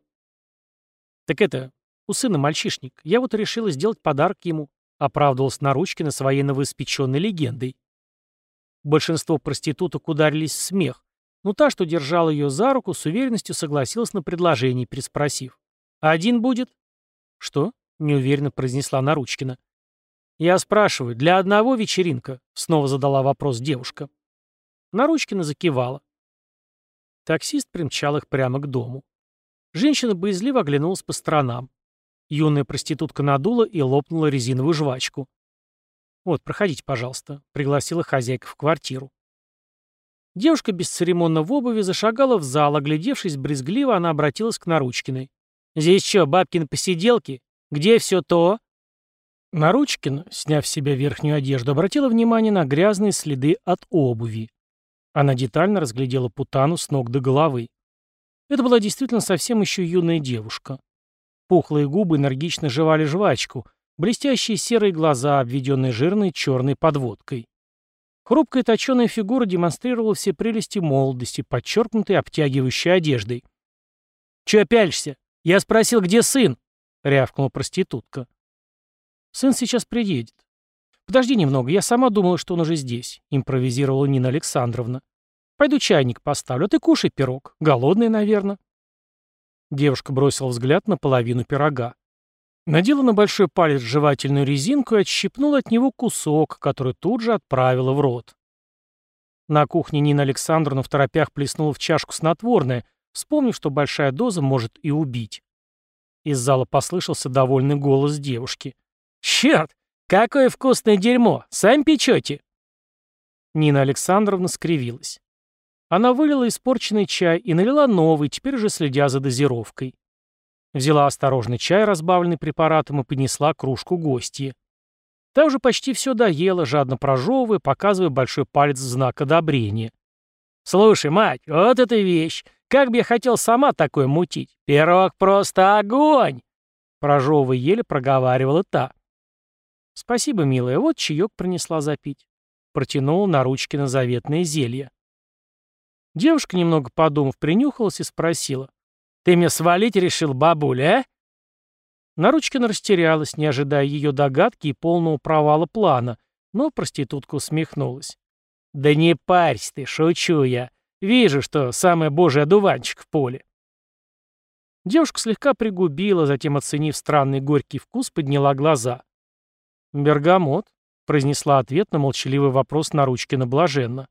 «Так это, у сына мальчишник. Я вот решила сделать подарок ему», — оправдывалась Наручкина своей новоиспеченной легендой. Большинство проституток ударились в смех, но та, что держала ее за руку, с уверенностью согласилась на предложение, переспросив. «Один будет?» «Что?» — неуверенно произнесла Наручкина. «Я спрашиваю, для одного вечеринка?» — снова задала вопрос девушка. Наручкина закивала. Таксист примчал их прямо к дому. Женщина боязливо оглянулась по сторонам. Юная проститутка надула и лопнула резиновую жвачку. «Вот, проходите, пожалуйста», — пригласила хозяйка в квартиру. Девушка бесцеремонно в обуви зашагала в зал, оглядевшись брезгливо, она обратилась к Наручкиной. Здесь что, бабкины посиделки? Где все то?» Наручкин, сняв с себя верхнюю одежду, обратила внимание на грязные следы от обуви. Она детально разглядела Путану с ног до головы. Это была действительно совсем еще юная девушка. Пухлые губы энергично жевали жвачку, блестящие серые глаза, обведенные жирной черной подводкой. Хрупкая точеная фигура демонстрировала все прелести молодости, подчеркнутой обтягивающей одеждой. «Чё пялишься?» «Я спросил, где сын?» — рявкнула проститутка. «Сын сейчас приедет». «Подожди немного, я сама думала, что он уже здесь», — импровизировала Нина Александровна. «Пойду чайник поставлю, а ты кушай пирог. Голодный, наверное». Девушка бросила взгляд на половину пирога. Надела на большой палец жевательную резинку и отщипнула от него кусок, который тут же отправила в рот. На кухне Нина Александровна в торопях плеснула в чашку снотворное, вспомнив, что большая доза может и убить. Из зала послышался довольный голос девушки. «Черт! Какое вкусное дерьмо! Сами печете!» Нина Александровна скривилась. Она вылила испорченный чай и налила новый, теперь уже следя за дозировкой. Взяла осторожный чай, разбавленный препаратом, и поднесла кружку гостье. Та уже почти все доела, жадно прожевывая, показывая большой палец в знак одобрения. «Слушай, мать, вот эта вещь! Как бы я хотел сама такое мутить! Пирог просто огонь!» Прожевывая еле проговаривала та. «Спасибо, милая, вот чаек принесла запить». Протянула на ручки на заветное зелье. Девушка, немного подумав, принюхалась и спросила. «Ты мне свалить решил, бабуля, а?» Наручкина растерялась, не ожидая ее догадки и полного провала плана, но проститутка усмехнулась. «Да не парься ты, шучу я. Вижу, что самый божий одуванчик в поле. Девушка слегка пригубила, затем, оценив странный горький вкус, подняла глаза. «Бергамот», — произнесла ответ на молчаливый вопрос Наручкина блаженно.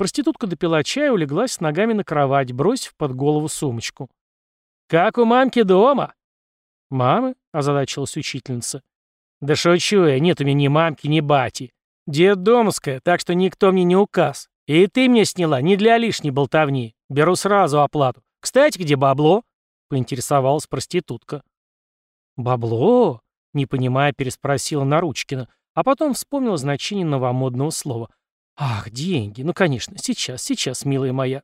Проститутка допила чай и улеглась с ногами на кровать, бросив под голову сумочку. «Как у мамки дома?» «Мамы?» — озадачилась учительница. «Да шучу я, нет у меня ни мамки, ни бати. Дед домская, так что никто мне не указ. «И ты мне сняла, не для лишней болтовни. Беру сразу оплату. Кстати, где бабло?» — поинтересовалась проститутка. «Бабло?» — не понимая, переспросила Наручкина, а потом вспомнила значение новомодного слова. «Ах, деньги! Ну, конечно, сейчас, сейчас, милая моя!»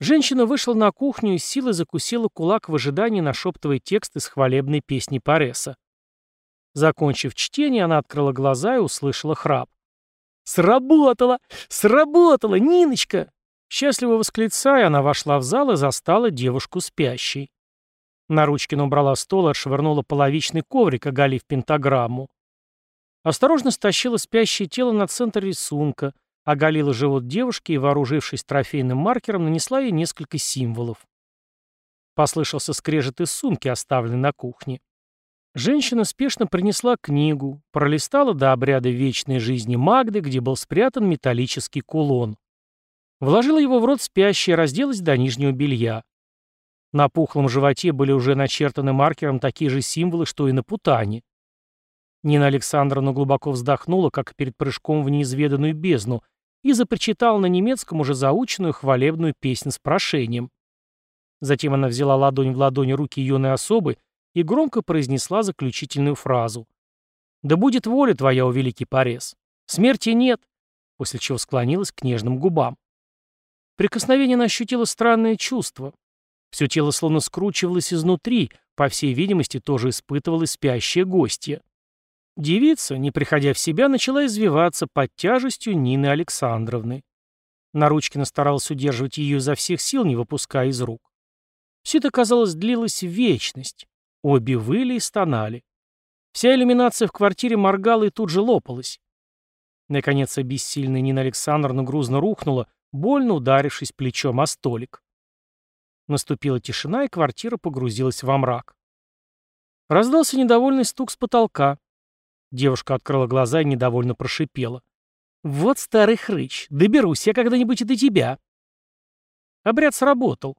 Женщина вышла на кухню и силой закусила кулак в ожидании, нашептывая текст из хвалебной песни Пареса. Закончив чтение, она открыла глаза и услышала храп. «Сработало! Сработало! Ниночка!» Счастливо восклицая, она вошла в зал и застала девушку спящей. Наручкина убрала стол и отшвырнула половичный коврик, оголив пентаграмму. Осторожно стащила спящее тело на центр рисунка, оголила живот девушки и, вооружившись трофейным маркером, нанесла ей несколько символов. Послышался скрежет из сумки, оставленной на кухне. Женщина спешно принесла книгу, пролистала до обряда вечной жизни Магды, где был спрятан металлический кулон. Вложила его в рот спящей и разделась до нижнего белья. На пухлом животе были уже начертаны маркером такие же символы, что и на путане. Нина Александровна глубоко вздохнула, как перед прыжком в неизведанную бездну, и запричитала на немецком уже заученную хвалебную песню с прошением. Затем она взяла ладонь в ладони руки юной особы и громко произнесла заключительную фразу. «Да будет воля твоя, о великий порез! Смерти нет!» после чего склонилась к нежным губам. Прикосновение она ощутила странное чувство. Все тело словно скручивалось изнутри, по всей видимости, тоже испытывала спящая гостья. Девица, не приходя в себя, начала извиваться под тяжестью Нины Александровны. Наручкина старалась удерживать ее изо всех сил, не выпуская из рук. Все это, казалось, длилось вечность. Обе выли и стонали. Вся иллюминация в квартире моргала и тут же лопалась. Наконец, обессильная Нина Александровна грузно рухнула, больно ударившись плечом о столик. Наступила тишина, и квартира погрузилась во мрак. Раздался недовольный стук с потолка. Девушка открыла глаза и недовольно прошипела. «Вот старый хрыч, доберусь я когда-нибудь и до тебя». Обряд сработал.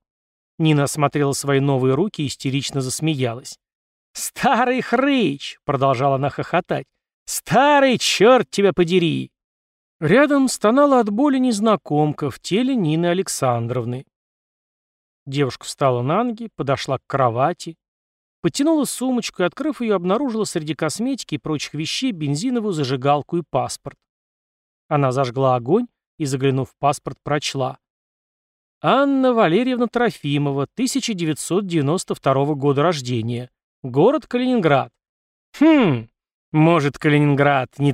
Нина осмотрела свои новые руки и истерично засмеялась. «Старый хрыч!» — продолжала она хохотать. «Старый, черт тебя подери!» Рядом стонала от боли незнакомка в теле Нины Александровны. Девушка встала на ноги, подошла к кровати, потянула сумочку и, открыв ее, обнаружила среди косметики и прочих вещей бензиновую зажигалку и паспорт. Она зажгла огонь и, заглянув в паспорт, прочла. Анна Валерьевна Трофимова, 1992 года рождения. Город Калининград. Хм, может, Калининград не